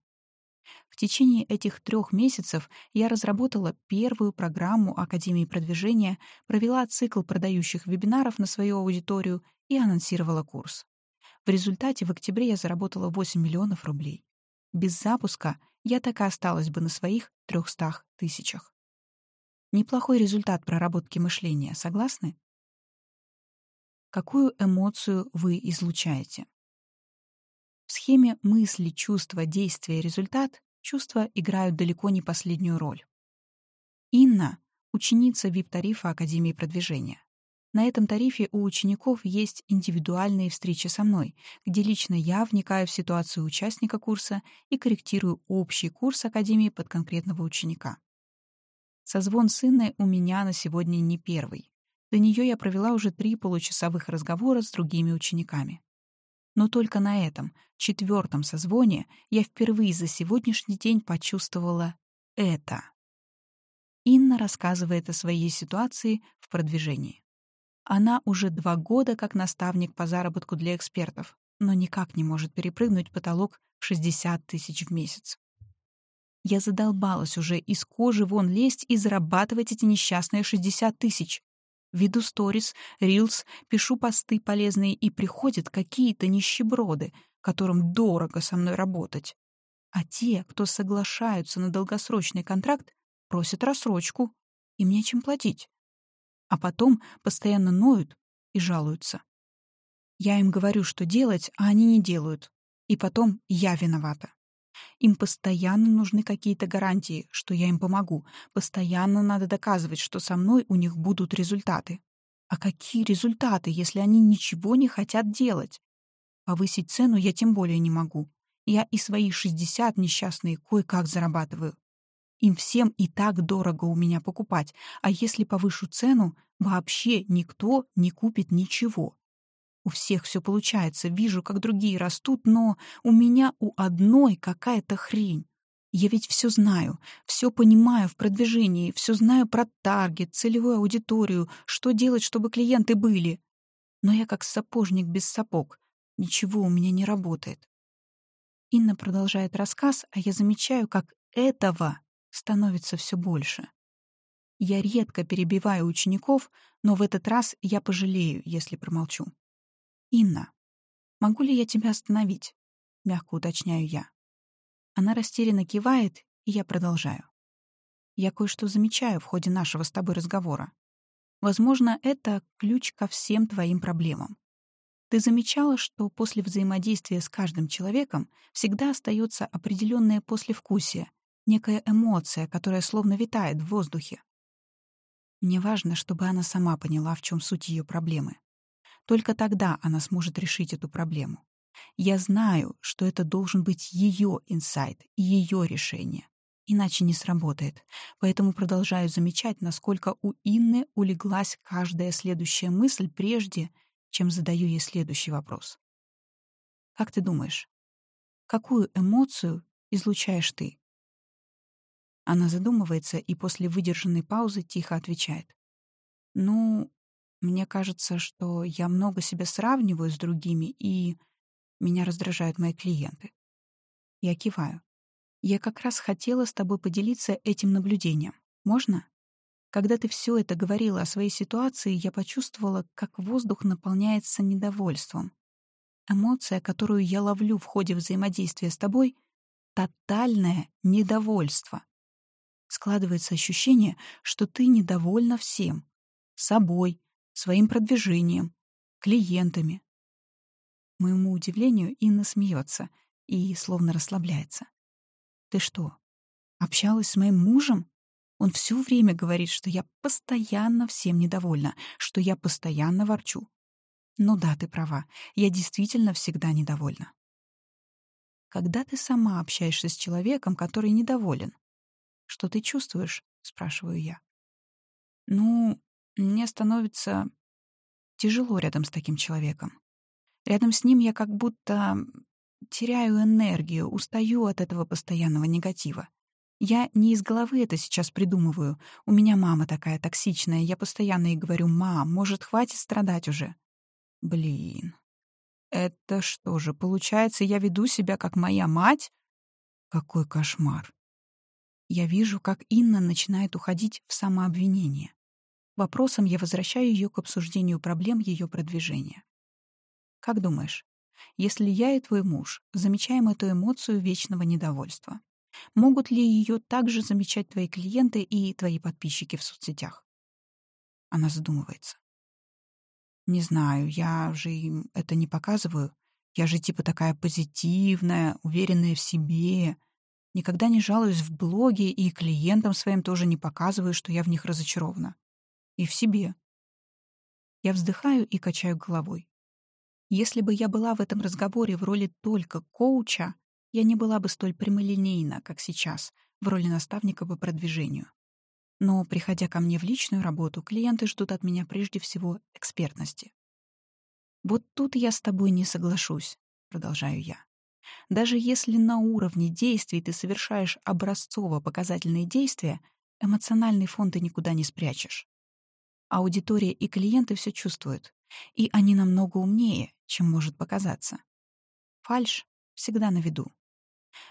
В течение этих трех месяцев я разработала первую программу Академии продвижения, провела цикл продающих вебинаров на свою аудиторию и анонсировала курс. В результате в октябре я заработала 8 миллионов рублей. Без запуска я так и осталась бы на своих 300 тысячах. Неплохой результат проработки мышления, согласны? Какую эмоцию вы излучаете? В схеме мысли, чувства, действия, результат чувства играют далеко не последнюю роль. Инна — ученица VIP-тарифа Академии продвижения. На этом тарифе у учеников есть индивидуальные встречи со мной, где лично я вникаю в ситуацию участника курса и корректирую общий курс Академии под конкретного ученика. Созвон с Инной у меня на сегодня не первый. До нее я провела уже три получасовых разговора с другими учениками. Но только на этом, четвертом созвоне, я впервые за сегодняшний день почувствовала это. Инна рассказывает о своей ситуации в продвижении. Она уже два года как наставник по заработку для экспертов, но никак не может перепрыгнуть потолок в 60 тысяч в месяц. Я задолбалась уже из кожи вон лезть и зарабатывать эти несчастные 60 тысяч. Веду сторис, рилс, пишу посты полезные, и приходят какие-то нищеброды, которым дорого со мной работать. А те, кто соглашаются на долгосрочный контракт, просят рассрочку. Им нечем платить. А потом постоянно ноют и жалуются. Я им говорю, что делать, а они не делают. И потом я виновата. Им постоянно нужны какие-то гарантии, что я им помогу. Постоянно надо доказывать, что со мной у них будут результаты. А какие результаты, если они ничего не хотят делать? Повысить цену я тем более не могу. Я и свои 60 несчастные кое-как зарабатываю. Им всем и так дорого у меня покупать, а если повышу цену, вообще никто не купит ничего. У всех все получается, вижу, как другие растут, но у меня у одной какая-то хрень. Я ведь все знаю, все понимаю в продвижении, все знаю про таргет, целевую аудиторию, что делать, чтобы клиенты были. Но я как сапожник без сапог. Ничего у меня не работает. Инна продолжает рассказ, а я замечаю, как этого становится все больше. Я редко перебиваю учеников, но в этот раз я пожалею, если промолчу. «Инна, могу ли я тебя остановить?» — мягко уточняю я. Она растерянно кивает и я продолжаю. Я кое-что замечаю в ходе нашего с тобой разговора. Возможно, это ключ ко всем твоим проблемам. Ты замечала, что после взаимодействия с каждым человеком всегда остается определенное послевкусие, некая эмоция, которая словно витает в воздухе. Мне важно, чтобы она сама поняла, в чем суть ее проблемы. Только тогда она сможет решить эту проблему. Я знаю, что это должен быть ее инсайт и ее решение. Иначе не сработает. Поэтому продолжаю замечать, насколько у Инны улеглась каждая следующая мысль прежде, чем задаю ей следующий вопрос. Как ты думаешь, какую эмоцию излучаешь ты? Она задумывается и после выдержанной паузы тихо отвечает. Ну, мне кажется, что я много себя сравниваю с другими, и меня раздражают мои клиенты. Я киваю. Я как раз хотела с тобой поделиться этим наблюдением. Можно? Когда ты все это говорила о своей ситуации, я почувствовала, как воздух наполняется недовольством. Эмоция, которую я ловлю в ходе взаимодействия с тобой — тотальное недовольство. Складывается ощущение, что ты недовольна всем — собой, своим продвижением, клиентами. Моему удивлению, Инна смеется и словно расслабляется. «Ты что, общалась с моим мужем?» Он все время говорит, что я постоянно всем недовольна, что я постоянно ворчу. Ну да, ты права, я действительно всегда недовольна. Когда ты сама общаешься с человеком, который недоволен, что ты чувствуешь? спрашиваю я. Ну, мне становится тяжело рядом с таким человеком. Рядом с ним я как будто теряю энергию, устаю от этого постоянного негатива. Я не из головы это сейчас придумываю. У меня мама такая токсичная, я постоянно ей говорю, «Мам, может, хватит страдать уже?» Блин. Это что же, получается, я веду себя как моя мать? Какой кошмар. Я вижу, как Инна начинает уходить в самообвинение. Вопросом я возвращаю ее к обсуждению проблем ее продвижения. Как думаешь, если я и твой муж замечаем эту эмоцию вечного недовольства, Могут ли ее также замечать твои клиенты и твои подписчики в соцсетях? Она задумывается. Не знаю, я же им это не показываю. Я же типа такая позитивная, уверенная в себе. Никогда не жалуюсь в блоге и клиентам своим тоже не показываю, что я в них разочарована. И в себе. Я вздыхаю и качаю головой. Если бы я была в этом разговоре в роли только коуча, я не была бы столь прямолинейна, как сейчас, в роли наставника по продвижению. Но, приходя ко мне в личную работу, клиенты ждут от меня прежде всего экспертности. «Вот тут я с тобой не соглашусь», — продолжаю я. «Даже если на уровне действий ты совершаешь образцово-показательные действия, эмоциональный фон ты никуда не спрячешь. Аудитория и клиенты все чувствуют, и они намного умнее, чем может показаться. Фальш всегда на виду.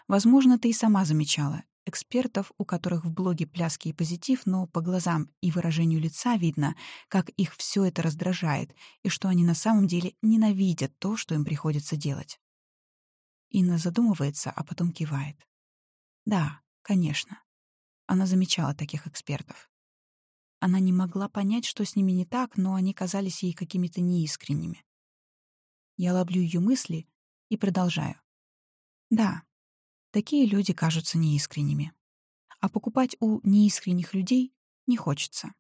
Возможно, ты и сама замечала. Экспертов, у которых в блоге пляски и позитив, но по глазам и выражению лица видно, как их все это раздражает, и что они на самом деле ненавидят то, что им приходится делать. Инна задумывается, а потом кивает. Да, конечно. Она замечала таких экспертов. Она не могла понять, что с ними не так, но они казались ей какими-то неискренними. Я ловлю ее мысли и продолжаю. Да, Такие люди кажутся неискренними. А покупать у неискренних людей не хочется.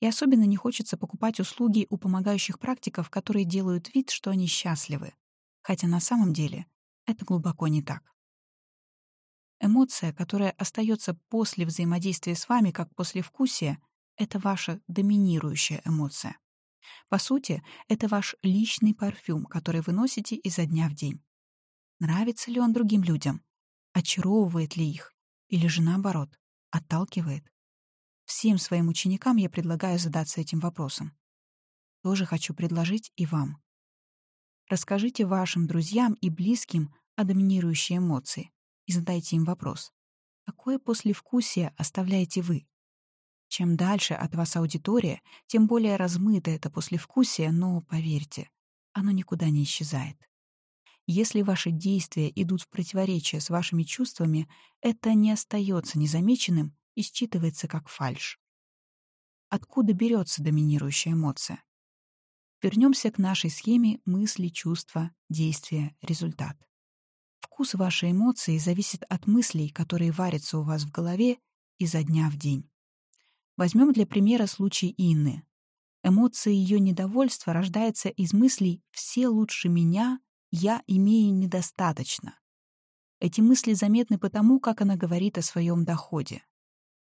И особенно не хочется покупать услуги у помогающих практиков, которые делают вид, что они счастливы. Хотя на самом деле это глубоко не так. Эмоция, которая остается после взаимодействия с вами, как послевкусие, это ваша доминирующая эмоция. По сути, это ваш личный парфюм, который вы носите изо дня в день. Нравится ли он другим людям? очаровывает ли их, или же наоборот, отталкивает. Всем своим ученикам я предлагаю задаться этим вопросом. Тоже хочу предложить и вам. Расскажите вашим друзьям и близким о доминирующей эмоции и задайте им вопрос. Какое послевкусие оставляете вы? Чем дальше от вас аудитория, тем более размыто это послевкусие, но, поверьте, оно никуда не исчезает. Если ваши действия идут в противоречие с вашими чувствами, это не остается незамеченным и считывается как фальшь. Откуда берется доминирующая эмоция? Вернемся к нашей схеме мысли, чувства, действия, результат. Вкус вашей эмоции зависит от мыслей, которые варятся у вас в голове изо дня в день. Возьмем для примера случай Инны. Эмоция ее недовольства рождается из мыслей «все лучше меня», «я имею недостаточно». Эти мысли заметны потому, как она говорит о своем доходе.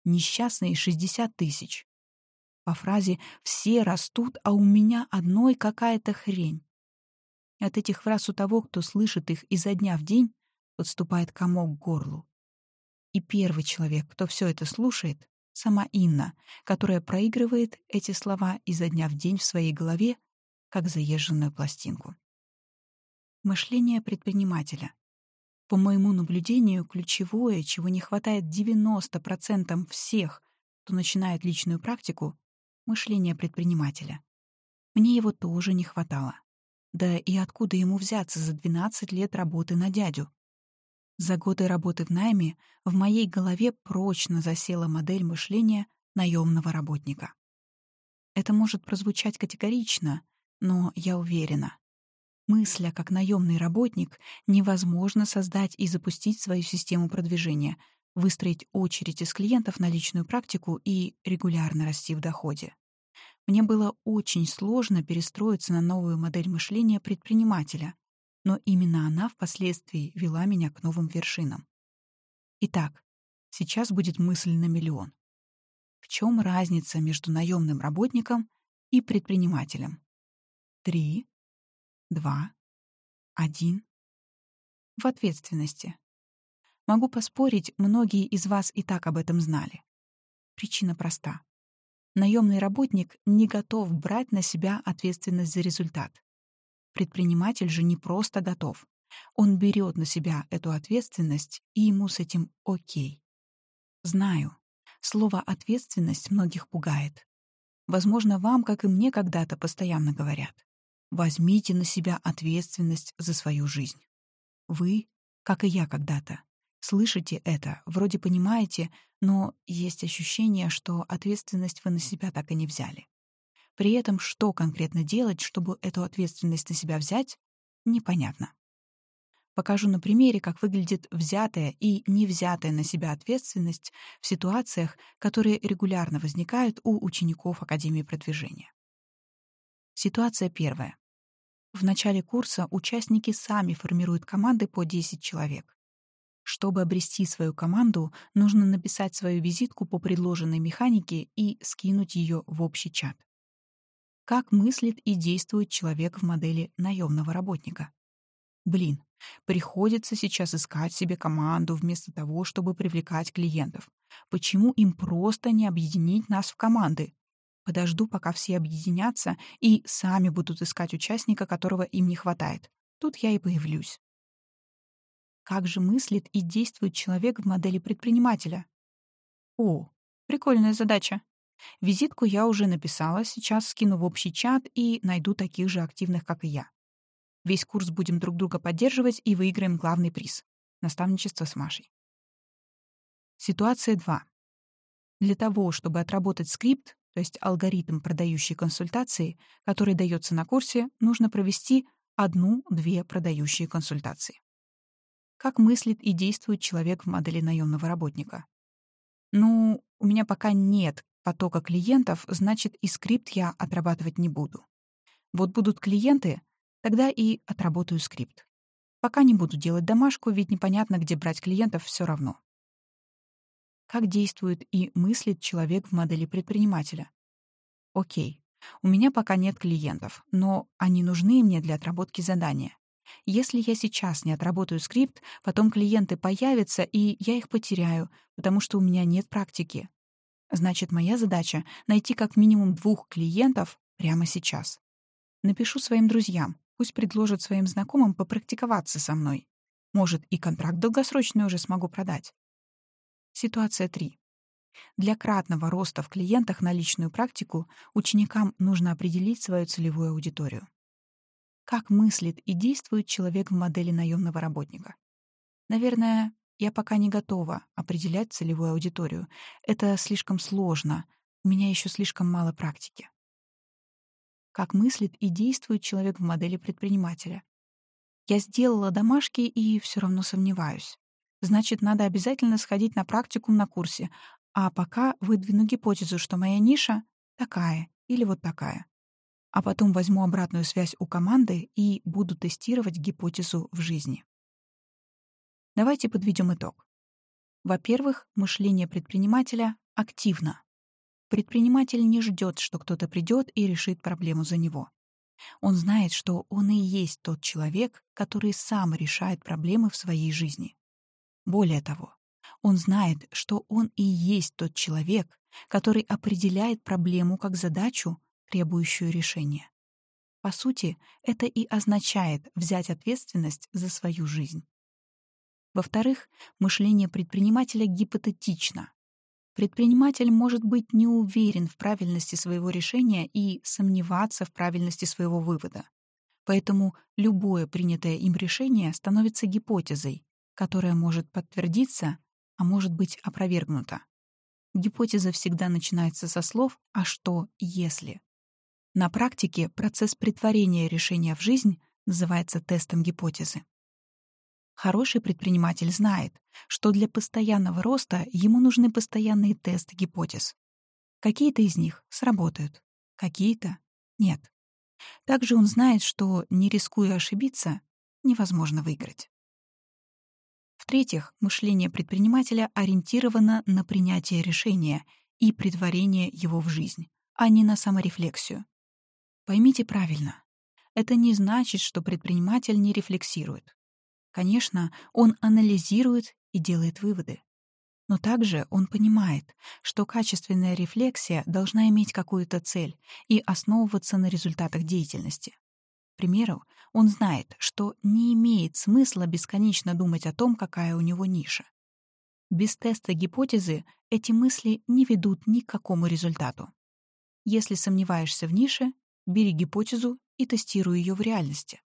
Несчастные 60 тысяч. По фразе «все растут, а у меня одной какая-то хрень». От этих фраз у того, кто слышит их изо дня в день, подступает комок к горлу. И первый человек, кто все это слушает, сама Инна, которая проигрывает эти слова изо дня в день в своей голове, как заезженную пластинку. Мышление предпринимателя. По моему наблюдению, ключевое, чего не хватает 90% всех, кто начинает личную практику, мышления предпринимателя. Мне его тоже не хватало. Да и откуда ему взяться за 12 лет работы на дядю? За годы работы в найме в моей голове прочно засела модель мышления наемного работника. Это может прозвучать категорично, но я уверена. Мысля как наемный работник невозможно создать и запустить свою систему продвижения — выстроить очередь из клиентов на личную практику и регулярно расти в доходе. Мне было очень сложно перестроиться на новую модель мышления предпринимателя, но именно она впоследствии вела меня к новым вершинам. Итак, сейчас будет мысль на миллион. В чем разница между наемным работником и предпринимателем? Три, два, один. В ответственности. Могу поспорить, многие из вас и так об этом знали. Причина проста. Наемный работник не готов брать на себя ответственность за результат. Предприниматель же не просто готов. Он берет на себя эту ответственность, и ему с этим окей. Знаю, слово «ответственность» многих пугает. Возможно, вам, как и мне когда-то, постоянно говорят. Возьмите на себя ответственность за свою жизнь. Вы, как и я когда-то, Слышите это, вроде понимаете, но есть ощущение, что ответственность вы на себя так и не взяли. При этом, что конкретно делать, чтобы эту ответственность на себя взять, непонятно. Покажу на примере, как выглядит взятая и не взятая на себя ответственность в ситуациях, которые регулярно возникают у учеников Академии продвижения. Ситуация первая. В начале курса участники сами формируют команды по 10 человек. Чтобы обрести свою команду, нужно написать свою визитку по предложенной механике и скинуть ее в общий чат. Как мыслит и действует человек в модели наемного работника? Блин, приходится сейчас искать себе команду вместо того, чтобы привлекать клиентов. Почему им просто не объединить нас в команды? Подожду, пока все объединятся и сами будут искать участника, которого им не хватает. Тут я и появлюсь. Как же мыслит и действует человек в модели предпринимателя? О, прикольная задача. Визитку я уже написала, сейчас скину в общий чат и найду таких же активных, как и я. Весь курс будем друг друга поддерживать и выиграем главный приз — наставничество с Машей. Ситуация 2. Для того, чтобы отработать скрипт, то есть алгоритм продающей консультации, который дается на курсе, нужно провести одну-две продающие консультации как мыслит и действует человек в модели наемного работника. Ну, у меня пока нет потока клиентов, значит, и скрипт я отрабатывать не буду. Вот будут клиенты, тогда и отработаю скрипт. Пока не буду делать домашку, ведь непонятно, где брать клиентов все равно. Как действует и мыслит человек в модели предпринимателя? Окей, у меня пока нет клиентов, но они нужны мне для отработки задания. Если я сейчас не отработаю скрипт, потом клиенты появятся, и я их потеряю, потому что у меня нет практики. Значит, моя задача — найти как минимум двух клиентов прямо сейчас. Напишу своим друзьям, пусть предложат своим знакомым попрактиковаться со мной. Может, и контракт долгосрочный уже смогу продать. Ситуация 3. Для кратного роста в клиентах на личную практику ученикам нужно определить свою целевую аудиторию. как мыслит и действует человек в модели наемного работника. Наверное, я пока не готова определять целевую аудиторию. Это слишком сложно. У меня еще слишком мало практики. Как мыслит и действует человек в модели предпринимателя. Я сделала домашки и все равно сомневаюсь. Значит, надо обязательно сходить на практикум на курсе, а пока выдвину гипотезу, что моя ниша такая или вот такая. А потом возьму обратную связь у команды и буду тестировать гипотезу в жизни. Давайте подведем итог. Во-первых, мышление предпринимателя активно. Предприниматель не ждет, что кто-то придет и решит проблему за него. Он знает, что он и есть тот человек, который сам решает проблемы в своей жизни. Более того, он знает, что он и есть тот человек, который определяет проблему как задачу, требующую решения. По сути, это и означает взять ответственность за свою жизнь. Во-вторых, мышление предпринимателя гипотетично. Предприниматель может быть не уверен в правильности своего решения и сомневаться в правильности своего вывода. Поэтому любое принятое им решение становится гипотезой, которая может подтвердиться, а может быть опровергнута. Гипотеза всегда начинается со слов «а что, если?». На практике процесс притворения решения в жизнь называется тестом гипотезы. Хороший предприниматель знает, что для постоянного роста ему нужны постоянные тесты гипотез. Какие-то из них сработают, какие-то — нет. Также он знает, что, не рискуя ошибиться, невозможно выиграть. В-третьих, мышление предпринимателя ориентировано на принятие решения и притворение его в жизнь, а не на саморефлексию. Поймите правильно, это не значит, что предприниматель не рефлексирует. Конечно, он анализирует и делает выводы. Но также он понимает, что качественная рефлексия должна иметь какую-то цель и основываться на результатах деятельности. К примеру, он знает, что не имеет смысла бесконечно думать о том, какая у него ниша. Без теста гипотезы эти мысли не ведут ни к какому результату. Если сомневаешься в нише, бери гипотезу и тестируй ее в реальности.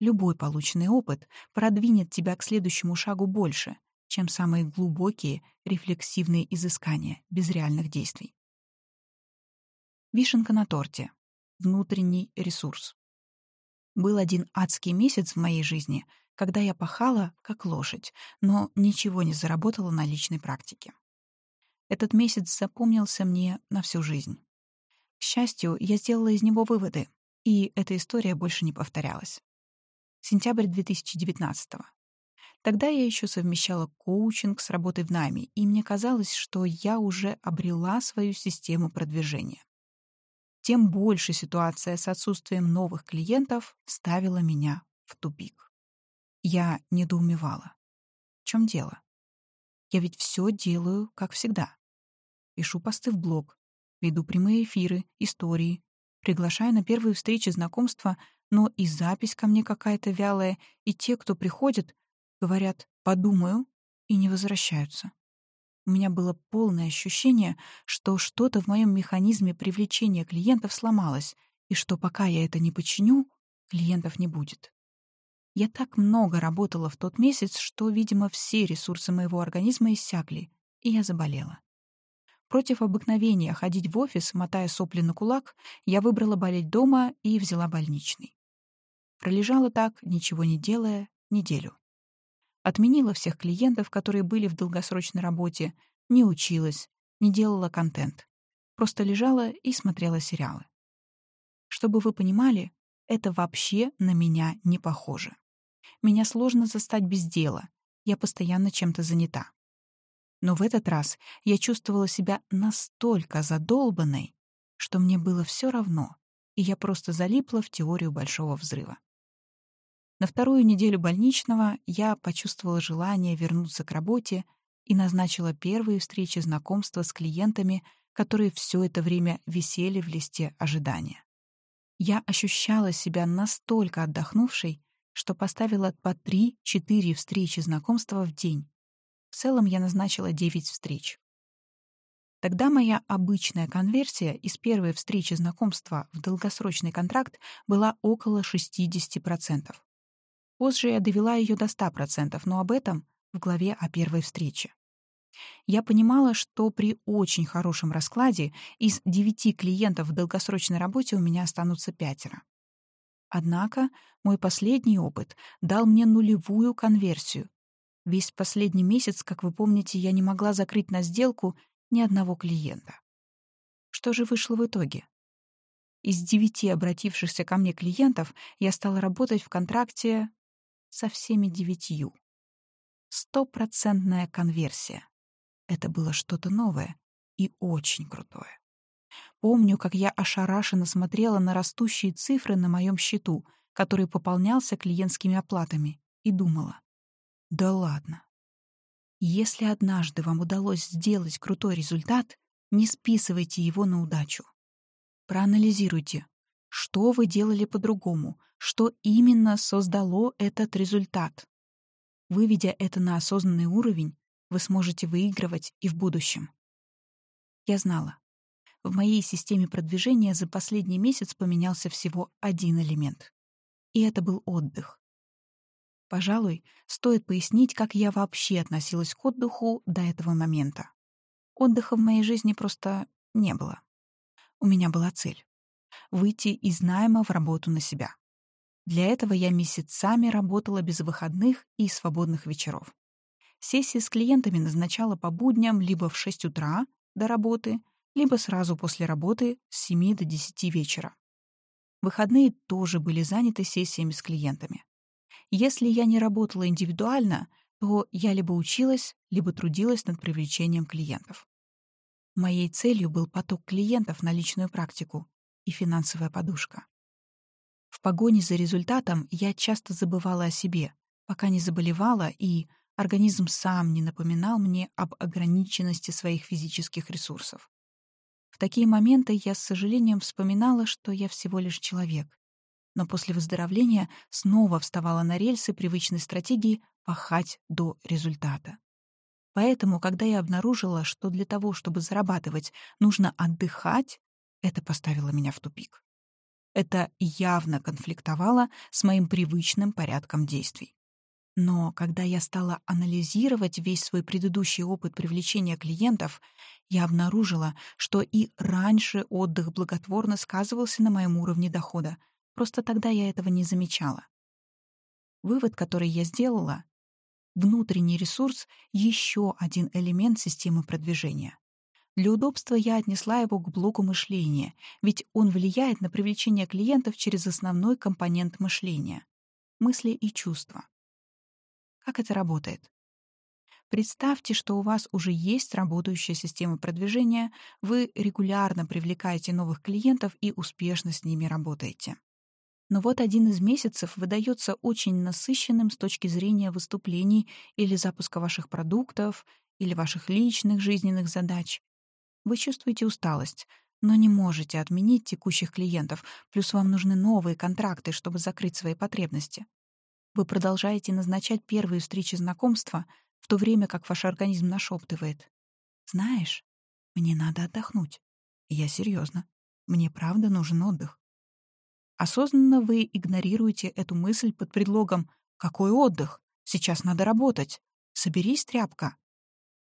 Любой полученный опыт продвинет тебя к следующему шагу больше, чем самые глубокие рефлексивные изыскания без реальных действий. Вишенка на торте. Внутренний ресурс. Был один адский месяц в моей жизни, когда я пахала, как лошадь, но ничего не заработала на личной практике. Этот месяц запомнился мне на всю жизнь. К счастью, я сделала из него выводы, и эта история больше не повторялась. Сентябрь 2019 -го. Тогда я еще совмещала коучинг с работой в найме, и мне казалось, что я уже обрела свою систему продвижения. Тем больше ситуация с отсутствием новых клиентов ставила меня в тупик. Я недоумевала. В чем дело? Я ведь все делаю, как всегда. Пишу посты в блог, веду прямые эфиры, истории, приглашаю на первые встречи знакомства но и запись ко мне какая-то вялая, и те, кто приходят, говорят «подумаю» и не возвращаются. У меня было полное ощущение, что что-то в моем механизме привлечения клиентов сломалось, и что пока я это не починю, клиентов не будет. Я так много работала в тот месяц, что, видимо, все ресурсы моего организма иссякли, и я заболела. Против обыкновения ходить в офис, мотая сопли на кулак, я выбрала болеть дома и взяла больничный. Пролежала так, ничего не делая, неделю. Отменила всех клиентов, которые были в долгосрочной работе, не училась, не делала контент. Просто лежала и смотрела сериалы. Чтобы вы понимали, это вообще на меня не похоже. Меня сложно застать без дела, я постоянно чем-то занята. Но в этот раз я чувствовала себя настолько задолбанной, что мне было все равно, и я просто залипла в теорию Большого взрыва. На вторую неделю больничного я почувствовала желание вернуться к работе и назначила первые встречи знакомства с клиентами, которые все это время висели в листе ожидания. Я ощущала себя настолько отдохнувшей, что поставила по 3-4 встречи знакомства в день. В целом я назначила 9 встреч. Тогда моя обычная конверсия из первой встречи знакомства в долгосрочный контракт была около 60%. Позже я довела ее до 100%, но об этом в главе о первой встрече. Я понимала, что при очень хорошем раскладе из девяти клиентов в долгосрочной работе у меня останутся пятеро. Однако мой последний опыт дал мне нулевую конверсию. Весь последний месяц, как вы помните, я не могла закрыть на сделку ни одного клиента. Что же вышло в итоге? Из девяти обратившихся ко мне клиентов я стала работать в контракте со всеми девятью. Стопроцентная конверсия. Это было что-то новое и очень крутое. Помню, как я ошарашенно смотрела на растущие цифры на моем счету, который пополнялся клиентскими оплатами, и думала, да ладно. Если однажды вам удалось сделать крутой результат, не списывайте его на удачу. Проанализируйте, что вы делали по-другому, что именно создало этот результат. Выведя это на осознанный уровень, вы сможете выигрывать и в будущем. Я знала. В моей системе продвижения за последний месяц поменялся всего один элемент. И это был отдых. Пожалуй, стоит пояснить, как я вообще относилась к отдыху до этого момента. Отдыха в моей жизни просто не было. У меня была цель — выйти из найма в работу на себя. Для этого я месяцами работала без выходных и свободных вечеров. Сессии с клиентами назначала по будням либо в 6 утра до работы, либо сразу после работы с 7 до 10 вечера. Выходные тоже были заняты сессиями с клиентами. Если я не работала индивидуально, то я либо училась, либо трудилась над привлечением клиентов. Моей целью был поток клиентов на личную практику и финансовая подушка. В погоне за результатом я часто забывала о себе, пока не заболевала и, Организм сам не напоминал мне об ограниченности своих физических ресурсов. В такие моменты я с сожалением вспоминала, что я всего лишь человек. Но после выздоровления снова вставала на рельсы привычной стратегии пахать до результата. Поэтому, когда я обнаружила, что для того, чтобы зарабатывать, нужно отдыхать, это поставило меня в тупик. Это явно конфликтовало с моим привычным порядком действий. Но когда я стала анализировать весь свой предыдущий опыт привлечения клиентов, я обнаружила, что и раньше отдых благотворно сказывался на моем уровне дохода. Просто тогда я этого не замечала. Вывод, который я сделала — внутренний ресурс — еще один элемент системы продвижения. Для удобства я отнесла его к блоку мышления, ведь он влияет на привлечение клиентов через основной компонент мышления — мысли и чувства. Как это работает? Представьте, что у вас уже есть работающая система продвижения, вы регулярно привлекаете новых клиентов и успешно с ними работаете. Но вот один из месяцев выдается очень насыщенным с точки зрения выступлений или запуска ваших продуктов, или ваших личных жизненных задач. Вы чувствуете усталость, но не можете отменить текущих клиентов, плюс вам нужны новые контракты, чтобы закрыть свои потребности. Вы продолжаете назначать первые встречи знакомства, в то время как ваш организм нашептывает. «Знаешь, мне надо отдохнуть». я серьезно. Мне правда нужен отдых. Осознанно вы игнорируете эту мысль под предлогом «Какой отдых? Сейчас надо работать. Соберись, тряпка».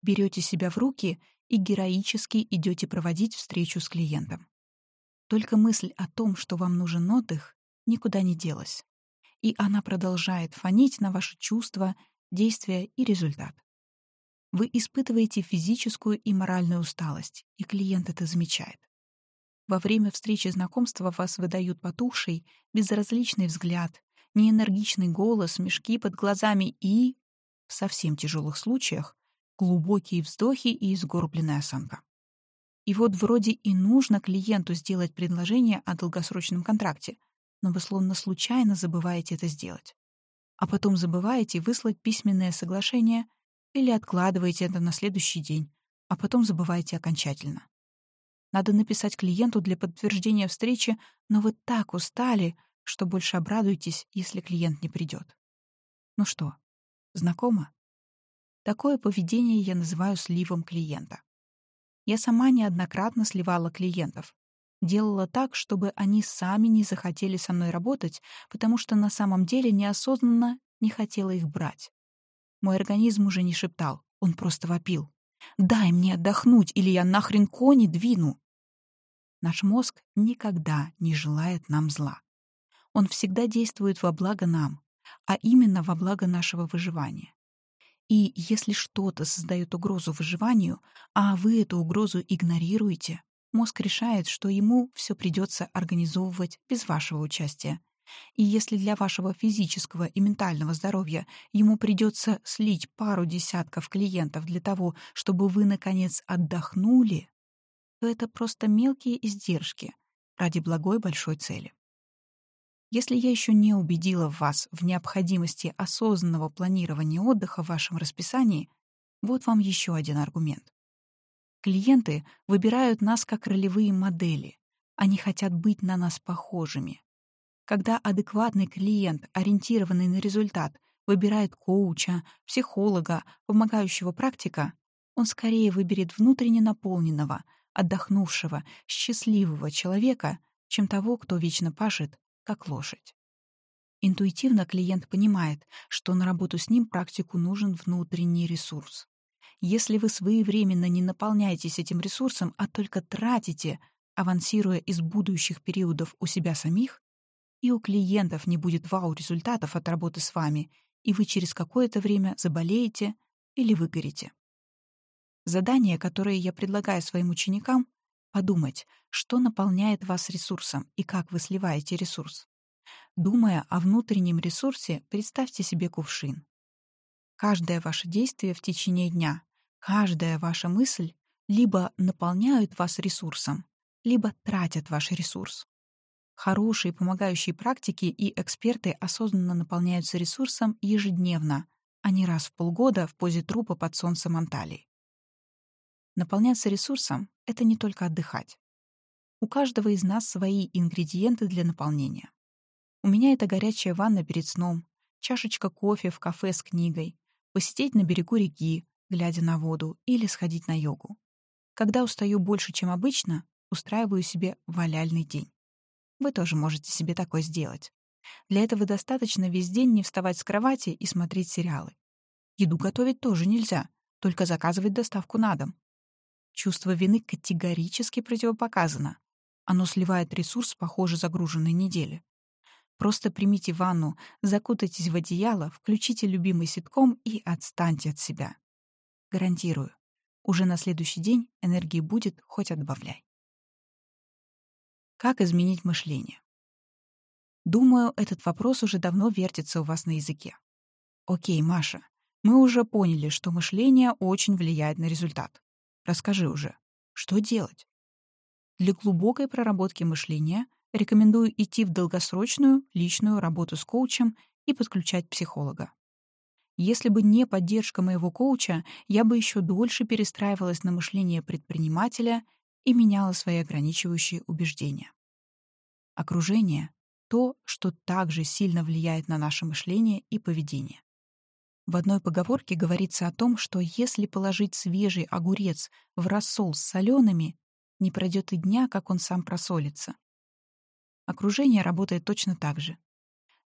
Берете себя в руки и героически идете проводить встречу с клиентом. Только мысль о том, что вам нужен отдых, никуда не делась и она продолжает фонить на ваши чувства, действия и результат. Вы испытываете физическую и моральную усталость, и клиент это замечает. Во время встречи знакомства вас выдают потухший, безразличный взгляд, неэнергичный голос, мешки под глазами и, в совсем тяжелых случаях, глубокие вздохи и изгорбленная осанка. И вот вроде и нужно клиенту сделать предложение о долгосрочном контракте, но вы словно случайно забываете это сделать. А потом забываете выслать письменное соглашение или откладываете это на следующий день, а потом забываете окончательно. Надо написать клиенту для подтверждения встречи, но вы так устали, что больше обрадуетесь, если клиент не придет. Ну что, знакомо? Такое поведение я называю сливом клиента. Я сама неоднократно сливала клиентов. Делала так, чтобы они сами не захотели со мной работать, потому что на самом деле неосознанно не хотела их брать. Мой организм уже не шептал, он просто вопил. «Дай мне отдохнуть, или я нахрен кони двину!» Наш мозг никогда не желает нам зла. Он всегда действует во благо нам, а именно во благо нашего выживания. И если что-то создает угрозу выживанию, а вы эту угрозу игнорируете, мозг решает, что ему все придется организовывать без вашего участия. И если для вашего физического и ментального здоровья ему придется слить пару десятков клиентов для того, чтобы вы, наконец, отдохнули, то это просто мелкие издержки ради благой большой цели. Если я еще не убедила вас в необходимости осознанного планирования отдыха в вашем расписании, вот вам еще один аргумент. Клиенты выбирают нас как ролевые модели. Они хотят быть на нас похожими. Когда адекватный клиент, ориентированный на результат, выбирает коуча, психолога, помогающего практика, он скорее выберет внутренне наполненного, отдохнувшего, счастливого человека, чем того, кто вечно пашет как лошадь. Интуитивно клиент понимает, что на работу с ним практику нужен внутренний ресурс. Если вы своевременно не наполняетесь этим ресурсом, а только тратите, авансируя из будущих периодов у себя самих, и у клиентов не будет вау-результатов от работы с вами, и вы через какое-то время заболеете или выгорите. Задание, которое я предлагаю своим ученикам, Подумать, что наполняет вас ресурсом и как вы сливаете ресурс. Думая о внутреннем ресурсе, представьте себе кувшин. Каждое ваше действие в течение дня, каждая ваша мысль либо наполняют вас ресурсом, либо тратят ваш ресурс. Хорошие помогающие практики и эксперты осознанно наполняются ресурсом ежедневно, а не раз в полгода в позе трупа под солнцем Анталии. Наполняться ресурсом — это не только отдыхать. У каждого из нас свои ингредиенты для наполнения. У меня это горячая ванна перед сном, чашечка кофе в кафе с книгой, посидеть на берегу реки, глядя на воду, или сходить на йогу. Когда устаю больше, чем обычно, устраиваю себе валяльный день. Вы тоже можете себе такое сделать. Для этого достаточно весь день не вставать с кровати и смотреть сериалы. Еду готовить тоже нельзя, только заказывать доставку на дом. Чувство вины категорически противопоказано. Оно сливает ресурс, похоже, загруженной недели. Просто примите ванну, закутайтесь в одеяло, включите любимый ситком и отстаньте от себя. Гарантирую, уже на следующий день энергии будет, хоть отбавляй. Как изменить мышление? Думаю, этот вопрос уже давно вертится у вас на языке. Окей, Маша, мы уже поняли, что мышление очень влияет на результат. Расскажи уже, что делать? Для глубокой проработки мышления рекомендую идти в долгосрочную личную работу с коучем и подключать психолога. Если бы не поддержка моего коуча, я бы еще дольше перестраивалась на мышление предпринимателя и меняла свои ограничивающие убеждения. Окружение — то, что также сильно влияет на наше мышление и поведение. В одной поговорке говорится о том, что если положить свежий огурец в рассол с солеными, не пройдет и дня, как он сам просолится. Окружение работает точно так же.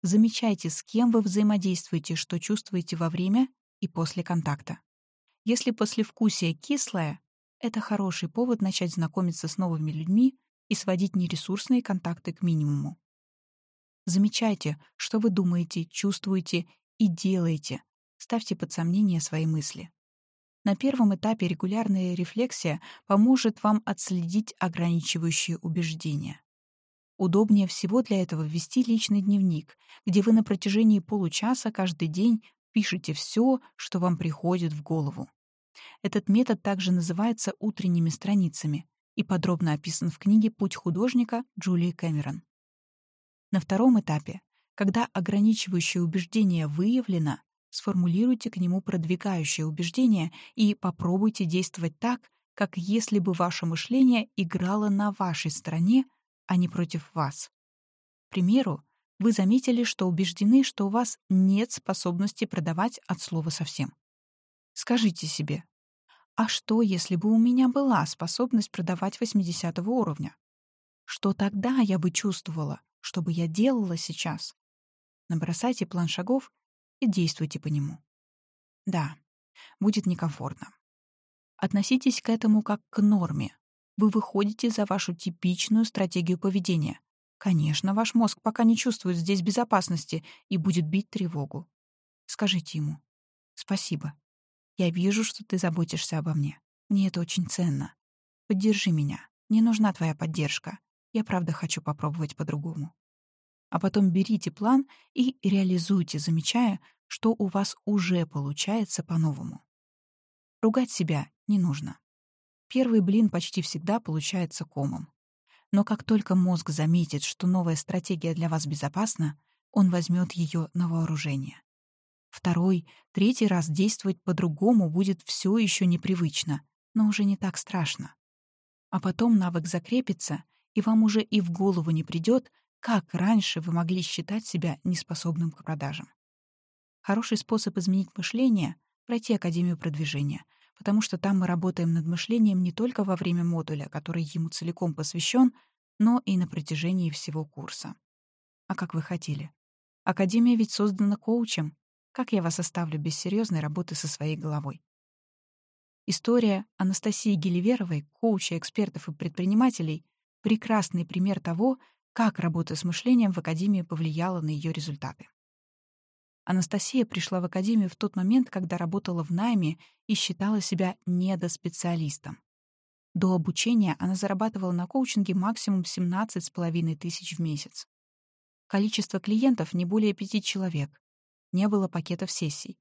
Замечайте, с кем вы взаимодействуете, что чувствуете во время и после контакта. Если послевкусие кислое, это хороший повод начать знакомиться с новыми людьми и сводить нересурсные контакты к минимуму. Замечайте, что вы думаете, чувствуете и делаете, ставьте под сомнение свои мысли. На первом этапе регулярная рефлексия поможет вам отследить ограничивающие убеждения. Удобнее всего для этого ввести личный дневник, где вы на протяжении получаса каждый день пишете все, что вам приходит в голову. Этот метод также называется утренними страницами и подробно описан в книге «Путь художника» Джулии Кэмерон. На втором этапе, когда ограничивающее убеждение выявлено, Сформулируйте к нему продвигающее убеждение и попробуйте действовать так, как если бы ваше мышление играло на вашей стороне, а не против вас. К примеру, вы заметили, что убеждены, что у вас нет способности продавать от слова совсем. Скажите себе, А что, если бы у меня была способность продавать 80 уровня? Что тогда я бы чувствовала, что бы я делала сейчас? Набросайте план шагов и действуйте по нему. Да, будет некомфортно. Относитесь к этому как к норме. Вы выходите за вашу типичную стратегию поведения. Конечно, ваш мозг пока не чувствует здесь безопасности и будет бить тревогу. Скажите ему «Спасибо. Я вижу, что ты заботишься обо мне. Мне это очень ценно. Поддержи меня. Мне нужна твоя поддержка. Я правда хочу попробовать по-другому». А потом берите план и реализуйте, замечая, что у вас уже получается по-новому. Ругать себя не нужно. Первый блин почти всегда получается комом. Но как только мозг заметит, что новая стратегия для вас безопасна, он возьмет ее на вооружение. Второй, третий раз действовать по-другому будет все еще непривычно, но уже не так страшно. А потом навык закрепится, и вам уже и в голову не придет, как раньше вы могли считать себя неспособным к продажам. Хороший способ изменить мышление — пройти Академию продвижения, потому что там мы работаем над мышлением не только во время модуля, который ему целиком посвящен, но и на протяжении всего курса. А как вы хотели? Академия ведь создана коучем. Как я вас оставлю без серьезной работы со своей головой? История Анастасии Геливеровой, коуча экспертов и предпринимателей, прекрасный пример того, как работа с мышлением в Академии повлияла на ее результаты. Анастасия пришла в академию в тот момент, когда работала в найме и считала себя недоспециалистом. До обучения она зарабатывала на коучинге максимум 17,5 тысяч в месяц. Количество клиентов не более пяти человек. Не было пакетов сессий.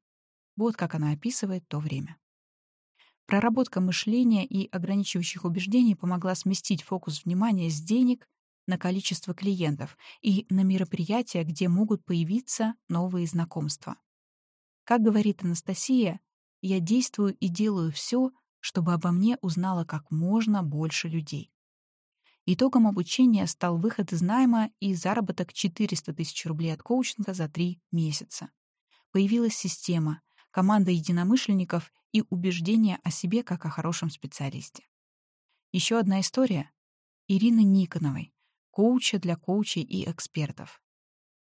Вот как она описывает то время. Проработка мышления и ограничивающих убеждений помогла сместить фокус внимания с денег на количество клиентов и на мероприятия, где могут появиться новые знакомства. Как говорит Анастасия, я действую и делаю все, чтобы обо мне узнало как можно больше людей. Итогом обучения стал выход из найма и заработок 400 тысяч рублей от коучинга за три месяца. Появилась система, команда единомышленников и убеждение о себе как о хорошем специалисте. Еще одна история — Ирины Никоновой, коуча для коучей и экспертов.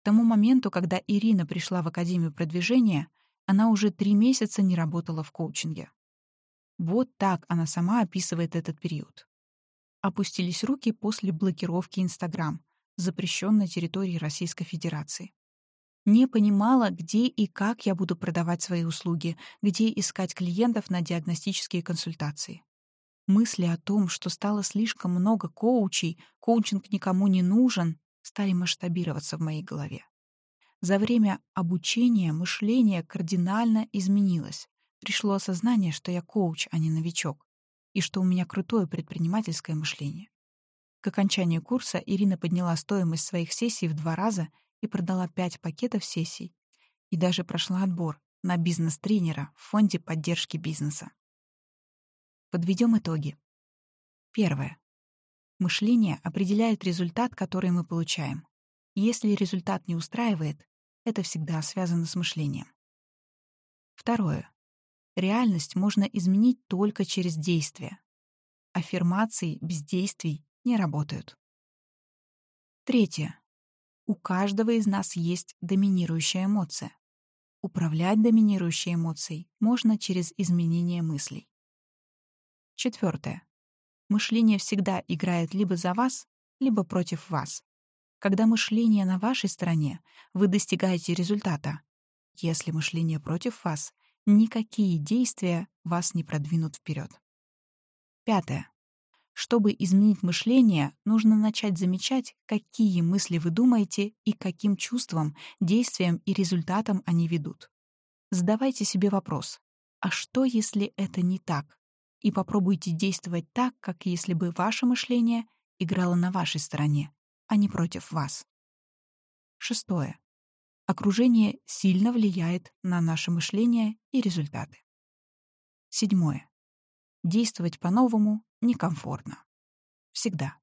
К тому моменту, когда Ирина пришла в Академию продвижения, она уже три месяца не работала в коучинге. Вот так она сама описывает этот период. Опустились руки после блокировки Инстаграм, запрещенной территории Российской Федерации. Не понимала, где и как я буду продавать свои услуги, где искать клиентов на диагностические консультации. Мысли о том, что стало слишком много коучей, коучинг никому не нужен, стали масштабироваться в моей голове. За время обучения мышление кардинально изменилось. Пришло осознание, что я коуч, а не новичок, и что у меня крутое предпринимательское мышление. К окончанию курса Ирина подняла стоимость своих сессий в два раза и продала пять пакетов сессий. И даже прошла отбор на бизнес-тренера в фонде поддержки бизнеса. Подведем итоги. Первое. Мышление определяет результат, который мы получаем. Если результат не устраивает, это всегда связано с мышлением. Второе. Реальность можно изменить только через действие. Аффирмации без действий не работают. Третье. У каждого из нас есть доминирующая эмоция. Управлять доминирующей эмоцией можно через изменение мыслей. Четвертое. Мышление всегда играет либо за вас, либо против вас. Когда мышление на вашей стороне, вы достигаете результата. Если мышление против вас, никакие действия вас не продвинут вперед. Пятое. Чтобы изменить мышление, нужно начать замечать, какие мысли вы думаете и каким чувствам, действиям и результатам они ведут. Задавайте себе вопрос, а что, если это не так? И попробуйте действовать так, как если бы ваше мышление играло на вашей стороне, а не против вас. Шестое. Окружение сильно влияет на наше мышление и результаты. Седьмое. Действовать по-новому некомфортно. Всегда.